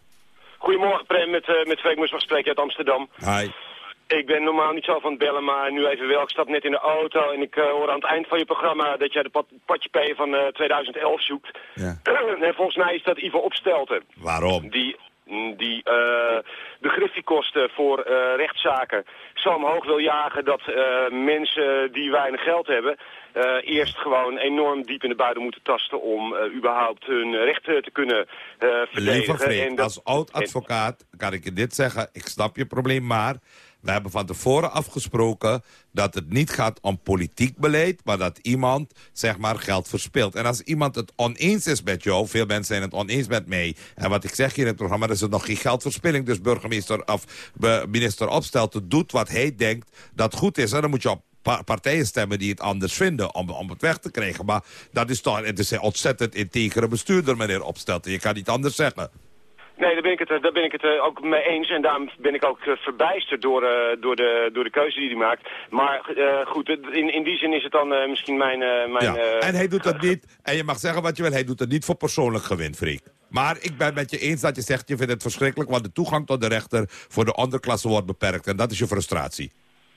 Goedemorgen, Prem, met, uh, met Freek Moes spreken uit Amsterdam. Hi. Ik ben normaal niet zo van het bellen, maar nu even wel. Ik stap net in de auto en ik uh, hoor aan het eind van je programma dat jij de pad, padje P van uh, 2011 zoekt. Ja. en volgens mij is dat Ivo Opstelten. Waarom? Die, die uh, de griffiekosten voor rechtszaken zo omhoog wil jagen dat mensen die weinig geld hebben... Eerst gewoon enorm diep in de buiden moeten tasten om überhaupt hun rechten te kunnen verdedigen. Freek, en dat, als oud-advocaat kan ik je dit zeggen. Ik snap je probleem, maar we hebben van tevoren afgesproken dat het niet gaat om politiek beleid... maar dat iemand, zeg maar, geld verspilt. En als iemand het oneens is met jou... veel mensen zijn het oneens met mij... en wat ik zeg hier in het programma, is het nog geen geldverspilling. Dus burgemeester of minister Opstelten doet wat hij denkt dat goed is. En dan moet je op partijen stemmen die het anders vinden om, om het weg te krijgen. Maar dat is toch, het is een ontzettend integere bestuurder, meneer Opstelten. Je kan niet anders zeggen. Nee, daar ben ik het, daar ben ik het eh, ook mee eens. En daarom ben ik ook eh, verbijsterd door, eh, door, de, door de keuze die hij maakt. Maar goed, in, in die zin is het dan misschien mijn... mijn Ja. En hij doet het niet, en je mag zeggen wat je wil, hij doet het niet voor persoonlijk gewin, Freek. Maar ik ben met je eens dat je zegt, je vindt het verschrikkelijk... want de toegang tot de rechter voor de onderklasse wordt beperkt. En dat is je frustratie.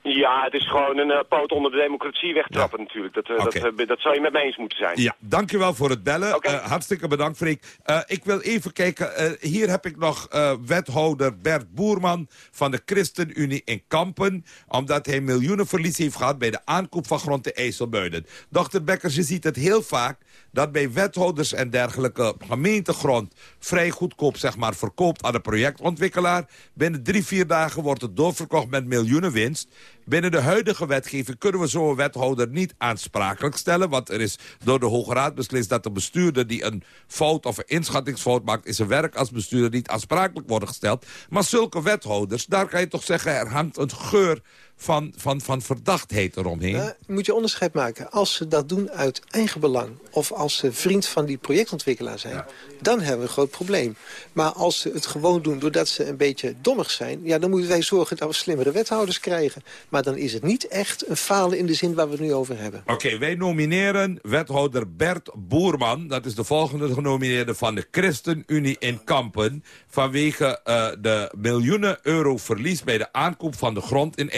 Ja, het is gewoon een eh, poot onder de democratie wegtrappen natuurlijk. Dat, eh, dat, eh, dat zou je met me eens moeten zijn. Ja, dankjewel voor het bellen. Hartstikke bedankt, Freek. Ik wil even kijken. hier heb ik nog wethouder Bert Boerman van de ChristenUnie in Kampen. Omdat hij miljoenen verlies heeft gehad bij de aankoop van grond in IJsselmuiden. Dochter Bekkers, je ziet het heel vaak dat bij wethouders en dergelijke gemeentegrond vrij goedkoop zeg maar, verkoopt aan de projectontwikkelaar. Binnen drie, vier dagen wordt het doorverkocht met miljoenen winst. Binnen de huidige wetgeving kunnen we zo'n wethouder niet aansprakelijk stellen. Want er is door de Hoge Raad beslist dat de bestuurder die een fout of een inschattingsfout maakt... in zijn werk als bestuurder niet aansprakelijk worden gesteld. Maar zulke wethouders, daar kan je toch zeggen... er hangt een geur van, van, van verdachtheid eromheen. Uh, moet je onderscheid maken. Als ze dat doen uit eigen belang... of als ze vriend van die projectontwikkelaar zijn... dan hebben we een groot probleem. Maar als ze het gewoon doen doordat ze een beetje dommig zijn... ja, dan moeten wij zorgen dat we slimmere wethouders krijgen. Maar dan is het niet echt een falen in de zin waar we het nu over hebben. Oké, wij nomineren wethouder Bert Boerman. Dat is de volgende genomineerde van de ChristenUnie in Kampen... vanwege uh, de miljoenen euro verlies bij de aankoop van de grond in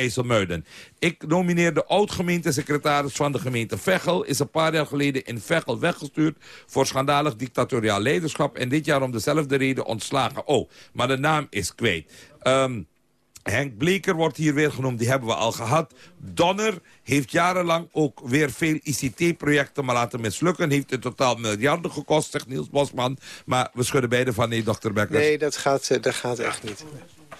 Ik nomineer de oud-gemeentesecretaris van de gemeente Veghel. Is een paar jaar geleden in Veghel weggestuurd voor schandalig dictatoriaal leiderschap. En dit jaar om dezelfde reden ontslagen. Oh, maar de naam is kwijt. Um, Henk Bleker wordt hier weer genoemd, die hebben we al gehad. Donner heeft jarenlang ook weer veel ICT-projecten maar laten mislukken. Heeft in totaal miljarden gekost, zegt Niels Bosman. Maar we schudden beide van nee, dokter Bekkers. Nee, dat gaat, dat gaat echt niet.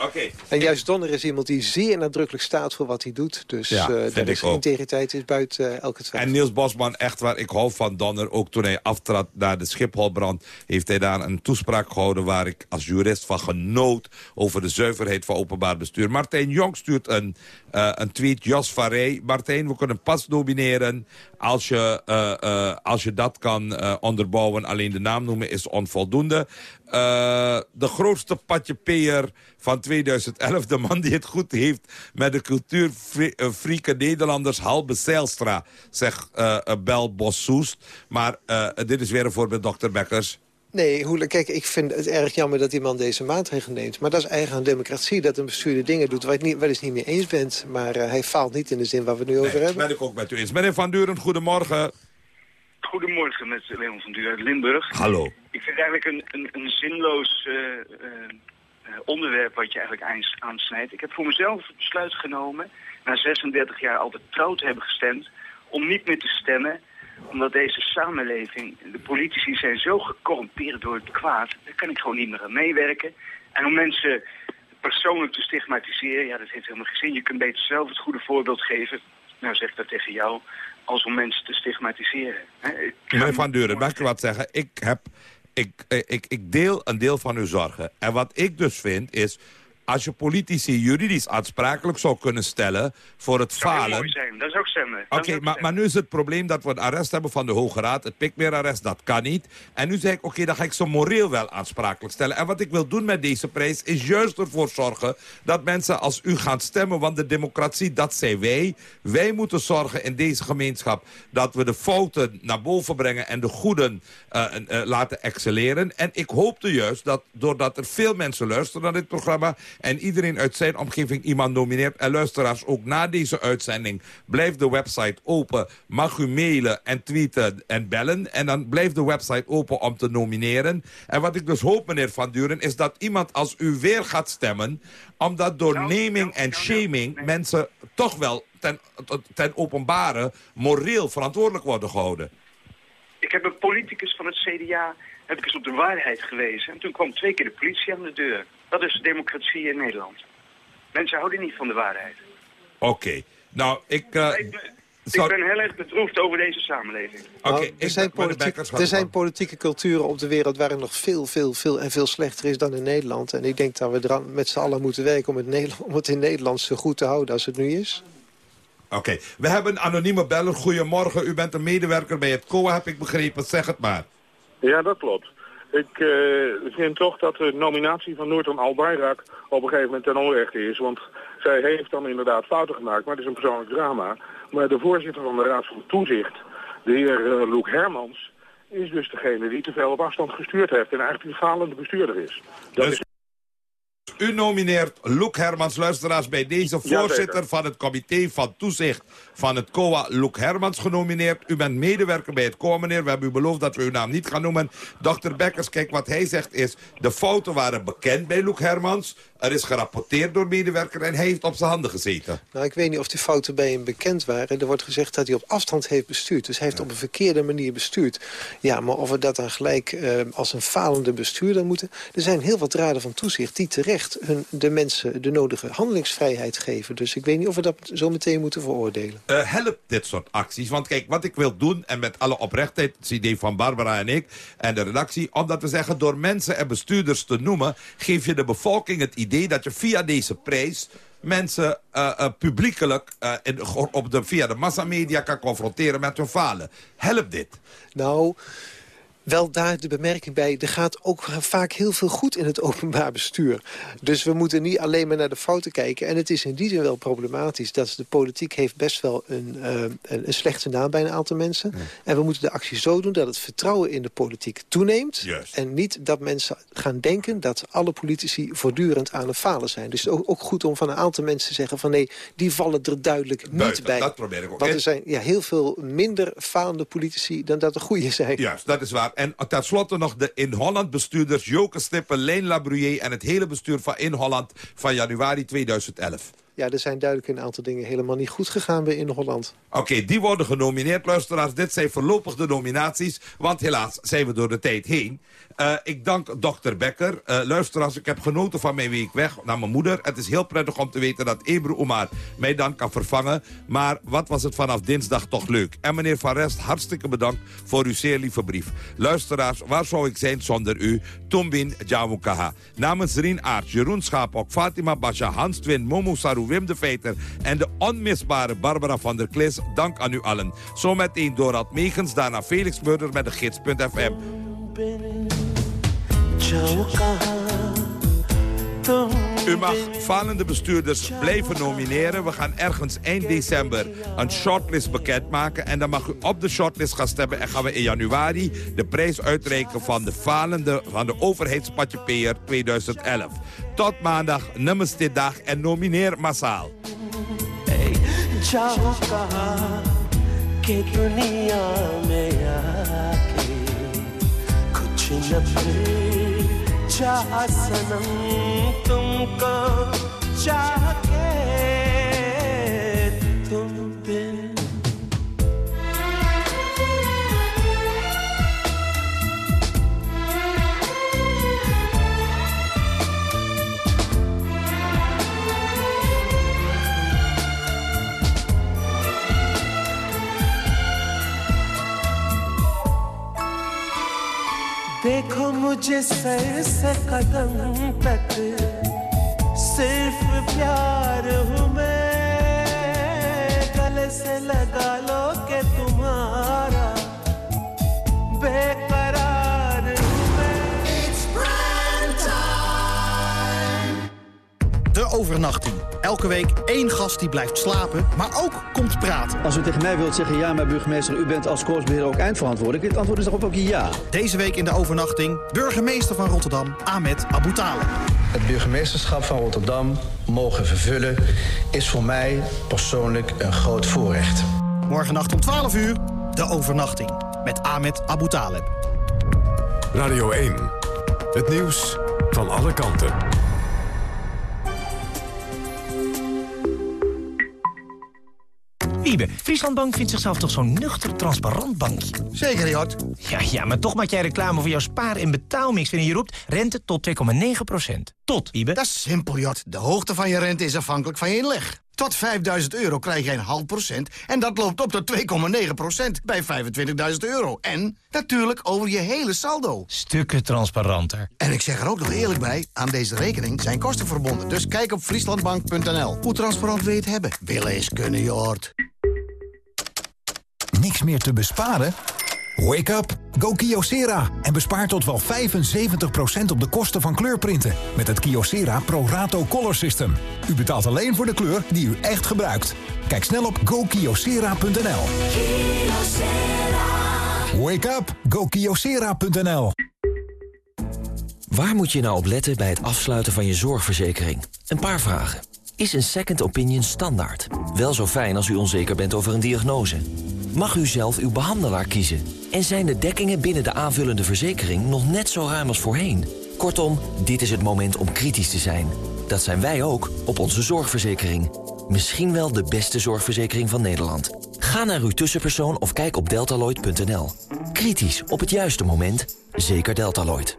Oké. En juist Donner is iemand die zeer nadrukkelijk staat voor wat hij doet. Dus Ja, uh, vind dat ik is ook. integriteit is buiten uh, elke twijfel. En Niels Bosman, echt waar, ik hou van Donner. Ook toen hij aftrad naar de Schipholbrand... heeft hij daar een toespraak gehouden... waar ik als jurist van genoot... over de zuiverheid van openbaar bestuur. Martijn Jong stuurt een, uh, een tweet, Jos Farey. Martijn, we kunnen pas nomineren... als je, als je dat kan onderbouwen. Alleen de naam noemen is onvoldoende. De grootste patjepeer van 2011. De man die het goed heeft met de cultuurfrieke Nederlanders. Halbe Zijlstra, zegt uh, Bel Bossoest. Maar uh, dit is weer een voorbeeld, dokter Bekkers. Nee, Hoele, kijk, ik vind het erg jammer dat die man deze maatregelen neemt. Maar dat is eigen aan democratie, dat een bestuurder dingen doet waar je het niet, waar je het niet mee eens bent. Maar uh, hij faalt niet in de zin waar we het nu nee, over hebben. ben ik ook met u eens. Meneer Van Duren, goedemorgen. Goedemorgen met Leon van Duren uit Limburg. Hallo. Ik vind eigenlijk een, een, een zinloos uh, uh, onderwerp wat je eigenlijk aansnijdt. Ik heb voor mezelf het besluit genomen, na 36 jaar altijd trouw te hebben gestemd, om niet meer te stemmen omdat deze samenleving, de politici zijn zo gecorrumpeerd door het kwaad, daar kan ik gewoon niet meer aan meewerken. En om mensen persoonlijk te stigmatiseren, ja, dat heeft helemaal geen zin. Je kunt beter zelf het goede voorbeeld geven, nou zeg ik dat tegen jou, als om mensen te stigmatiseren. Meneer Van Duren, mag ik wat zeggen? Ik, heb, ik, ik, ik deel een deel van uw zorgen. En wat ik dus vind is als je politici juridisch aansprakelijk zou kunnen stellen voor het dat zou falen... mooi zijn, dat is ook stemmen. Oké, okay, maar, maar nu is het probleem dat we een arrest hebben van de Hoge Raad. Het pikmeerarrest, dat kan niet. En nu zeg ik, oké, okay, dan ga ik ze moreel wel aansprakelijk stellen. En wat ik wil doen met deze prijs is juist ervoor zorgen... dat mensen als u gaan stemmen, want de democratie, dat zijn wij. Wij moeten zorgen in deze gemeenschap dat we de fouten naar boven brengen... en de goeden uh, uh, laten excelleren. En ik hoopte juist dat doordat er veel mensen luisteren naar dit programma en iedereen uit zijn omgeving iemand nomineert. En luisteraars, ook na deze uitzending blijft de website open. Mag u mailen en tweeten en bellen. En dan blijft de website open om te nomineren. En wat ik dus hoop, meneer Van Duren, is dat iemand als u weer gaat stemmen... omdat door naming en shaming mensen toch wel ten, ten openbare moreel verantwoordelijk worden gehouden. Ik heb een politicus van het CDA heb ik eens op de waarheid gewezen. En toen kwam twee keer de politie aan de deur. Dat is democratie in Nederland. Mensen houden niet van de waarheid. Oké. Okay. Nou, ik... Uh, ik, ben, ik ben heel erg bedroefd over deze samenleving. Oké, okay, er, zijn politiek, er zijn politieke culturen op de wereld waarin nog veel, veel, veel en veel slechter is dan in Nederland. En ik denk dat we er met z'n allen moeten werken om het, Nederland, om het in Nederland zo goed te houden als het nu is. Oké, okay. we hebben een anonieme beller. Goedemorgen, u bent een medewerker bij het COA, heb ik begrepen. Zeg het maar. Ja, dat klopt. Ik eh, vind toch dat de nominatie van Noorton Albayrak op een gegeven moment ten onrechte is. Want zij heeft dan inderdaad fouten gemaakt, maar het is een persoonlijk drama. Maar de voorzitter van de Raad van Toezicht, de heer uh, Loek Hermans, is dus degene die te veel op afstand gestuurd heeft en eigenlijk een falende bestuurder is. Dat Dus is U nomineert Loek Hermans, luisteraars, bij deze voorzitter van het comité van toezicht van het COA, Loek Hermans, genomineerd. U bent medewerker bij het COA, meneer. We hebben u beloofd dat we uw naam niet gaan noemen. Dr. Bekkers, kijk, wat hij zegt is, de fouten waren bekend bij Loek Hermans. Er is gerapporteerd door medewerker en hij heeft op zijn handen gezeten. Nou, ik weet niet of die fouten bij hem bekend waren. Er wordt gezegd dat hij op afstand heeft bestuurd. Dus hij heeft op een verkeerde manier bestuurd. Ja, maar of we dat dan gelijk eh, als een falende bestuurder moeten... Er zijn heel wat raden van toezicht die terecht hun, de mensen de nodige handelingsvrijheid geven. Dus ik weet niet of we dat zo meteen moeten veroordelen. Eh, helpt dit soort acties? Want kijk, wat ik wil doen, en met alle oprechtheid... het idee van Barbara en ik en de redactie... omdat we zeggen, door mensen en bestuurders te noemen... geef je de bevolking het idee dat je via deze prijs mensen uh, uh, publiekelijk uh, in, op de, via de massamedia kan confronteren met hun falen. Helpt dit? Nou, wel daar de bemerking bij... er gaat ook vaak heel veel goed in het openbaar bestuur. Dus we moeten niet alleen maar naar de fouten kijken. En het is in die zin wel problematisch... dat de politiek heeft best wel een, uh, een, slechte naam bij een aantal mensen. Ja. En we moeten de actie zo doen dat het vertrouwen in de politiek toeneemt. Juist. En niet dat mensen gaan denken dat alle politici voortdurend aan het falen zijn. Dus het is ook, ook goed om van een aantal mensen te zeggen... van nee, die vallen er duidelijk niet Buiten, bij. Dat probeer ik ook. Want er zijn ja, heel veel minder falende politici dan dat er goede zijn. Juist, dat is waar. En tenslotte nog de In Holland bestuurders Joke Stippen, Leen Labrouillet... en het hele bestuur van In Holland van januari 2011. Ja, er zijn duidelijk een aantal dingen helemaal niet goed gegaan bij In Holland. Oké, die worden genomineerd, luisteraars. Dit zijn voorlopig de nominaties, want helaas zijn we door de tijd heen. Uh, ik dank dokter Becker. Uh, luisteraars, ik heb genoten van mijn week weg naar mijn moeder. Het is heel prettig om te weten dat Ebru Omar mij dan kan vervangen. Maar wat was het vanaf dinsdag toch leuk. En meneer Van Rest, hartstikke bedankt voor uw zeer lieve brief. Luisteraars, waar zou ik zijn zonder u? Tumbin Jawukaha. Namens Rien Aert, Jeroen Schapok, Fatima Basha, Hans Twin, Momo Saru, Wim de Veiter... en de onmisbare Barbara van der Klis, dank aan u allen. Zometeen Dorad Megens, daarna Felix Murder met de gids.fm. U mag falende bestuurders blijven nomineren. We gaan ergens eind december een shortlist bekendmaken. En dan mag u op de shortlist gaan stemmen. En gaan we in januari de prijs uitreiken van de falende van de overheidspatjepeer 2011. Tot maandag, nummers dit dag en nomineer massaal. Hey, चाह सनम तुमको चाह के देखो मुझे सर से कदम तक। सिर्फ़ प्यार हूँ मैं। गले से लगा लो के तुम्हारा। बेकरार मैं। De overnachting. Elke week één gast die blijft slapen, maar ook komt praten. Als u tegen mij wilt zeggen, ja, maar burgemeester, u bent als koersbeheerder ook eindverantwoordelijk. Het antwoord is daarop ook ja. Deze week in de overnachting, burgemeester van Rotterdam, Ahmed Abu Taleb. Het burgemeesterschap van Rotterdam mogen vervullen is voor mij persoonlijk een groot voorrecht. Morgennacht om 12 uur, de overnachting. Met Ahmed Abu Taleb. Radio 1. Het nieuws van alle kanten. Wiebe, Frieslandbank vindt zichzelf toch zo'n nuchter, transparant bankje? Zeker, Jort. Ja, ja, maar toch maak jij reclame voor jouw spaar- en betaalmix... wanneer je roept rente tot 2,9% Tot, Wiebe. Dat is simpel, Jort. De hoogte van je rente is afhankelijk van je inleg. Tot 5000 euro krijg je een half procent... en dat loopt op tot 2,9 procent bij 25.000 euro. En natuurlijk over je hele saldo. Stukken transparanter. En ik zeg er ook nog eerlijk bij... aan deze rekening zijn kosten verbonden. Dus kijk op frieslandbank.nl. Hoe transparant wil je het hebben? Willen is kunnen, Jort. Niks meer te besparen? Wake up, go Kyocera en bespaar tot wel 75% op de kosten van kleurprinten met het Kyocera Pro Rato Color System. U betaalt alleen voor de kleur die u echt gebruikt. Kijk snel op gokyocera.nl. Wake up, go Kyocera.nl. Waar moet je nou op letten bij het afsluiten van je zorgverzekering? Een paar vragen. Is een second opinion standaard? Wel zo fijn als u onzeker bent over een diagnose. Mag u zelf uw behandelaar kiezen? En zijn de dekkingen binnen de aanvullende verzekering nog net zo ruim als voorheen? Kortom, dit is het moment om kritisch te zijn. Dat zijn wij ook op onze zorgverzekering. Misschien wel de beste zorgverzekering van Nederland. Ga naar uw tussenpersoon of kijk op deltaloid.nl. Kritisch op het juiste moment. Zeker Deltaloid.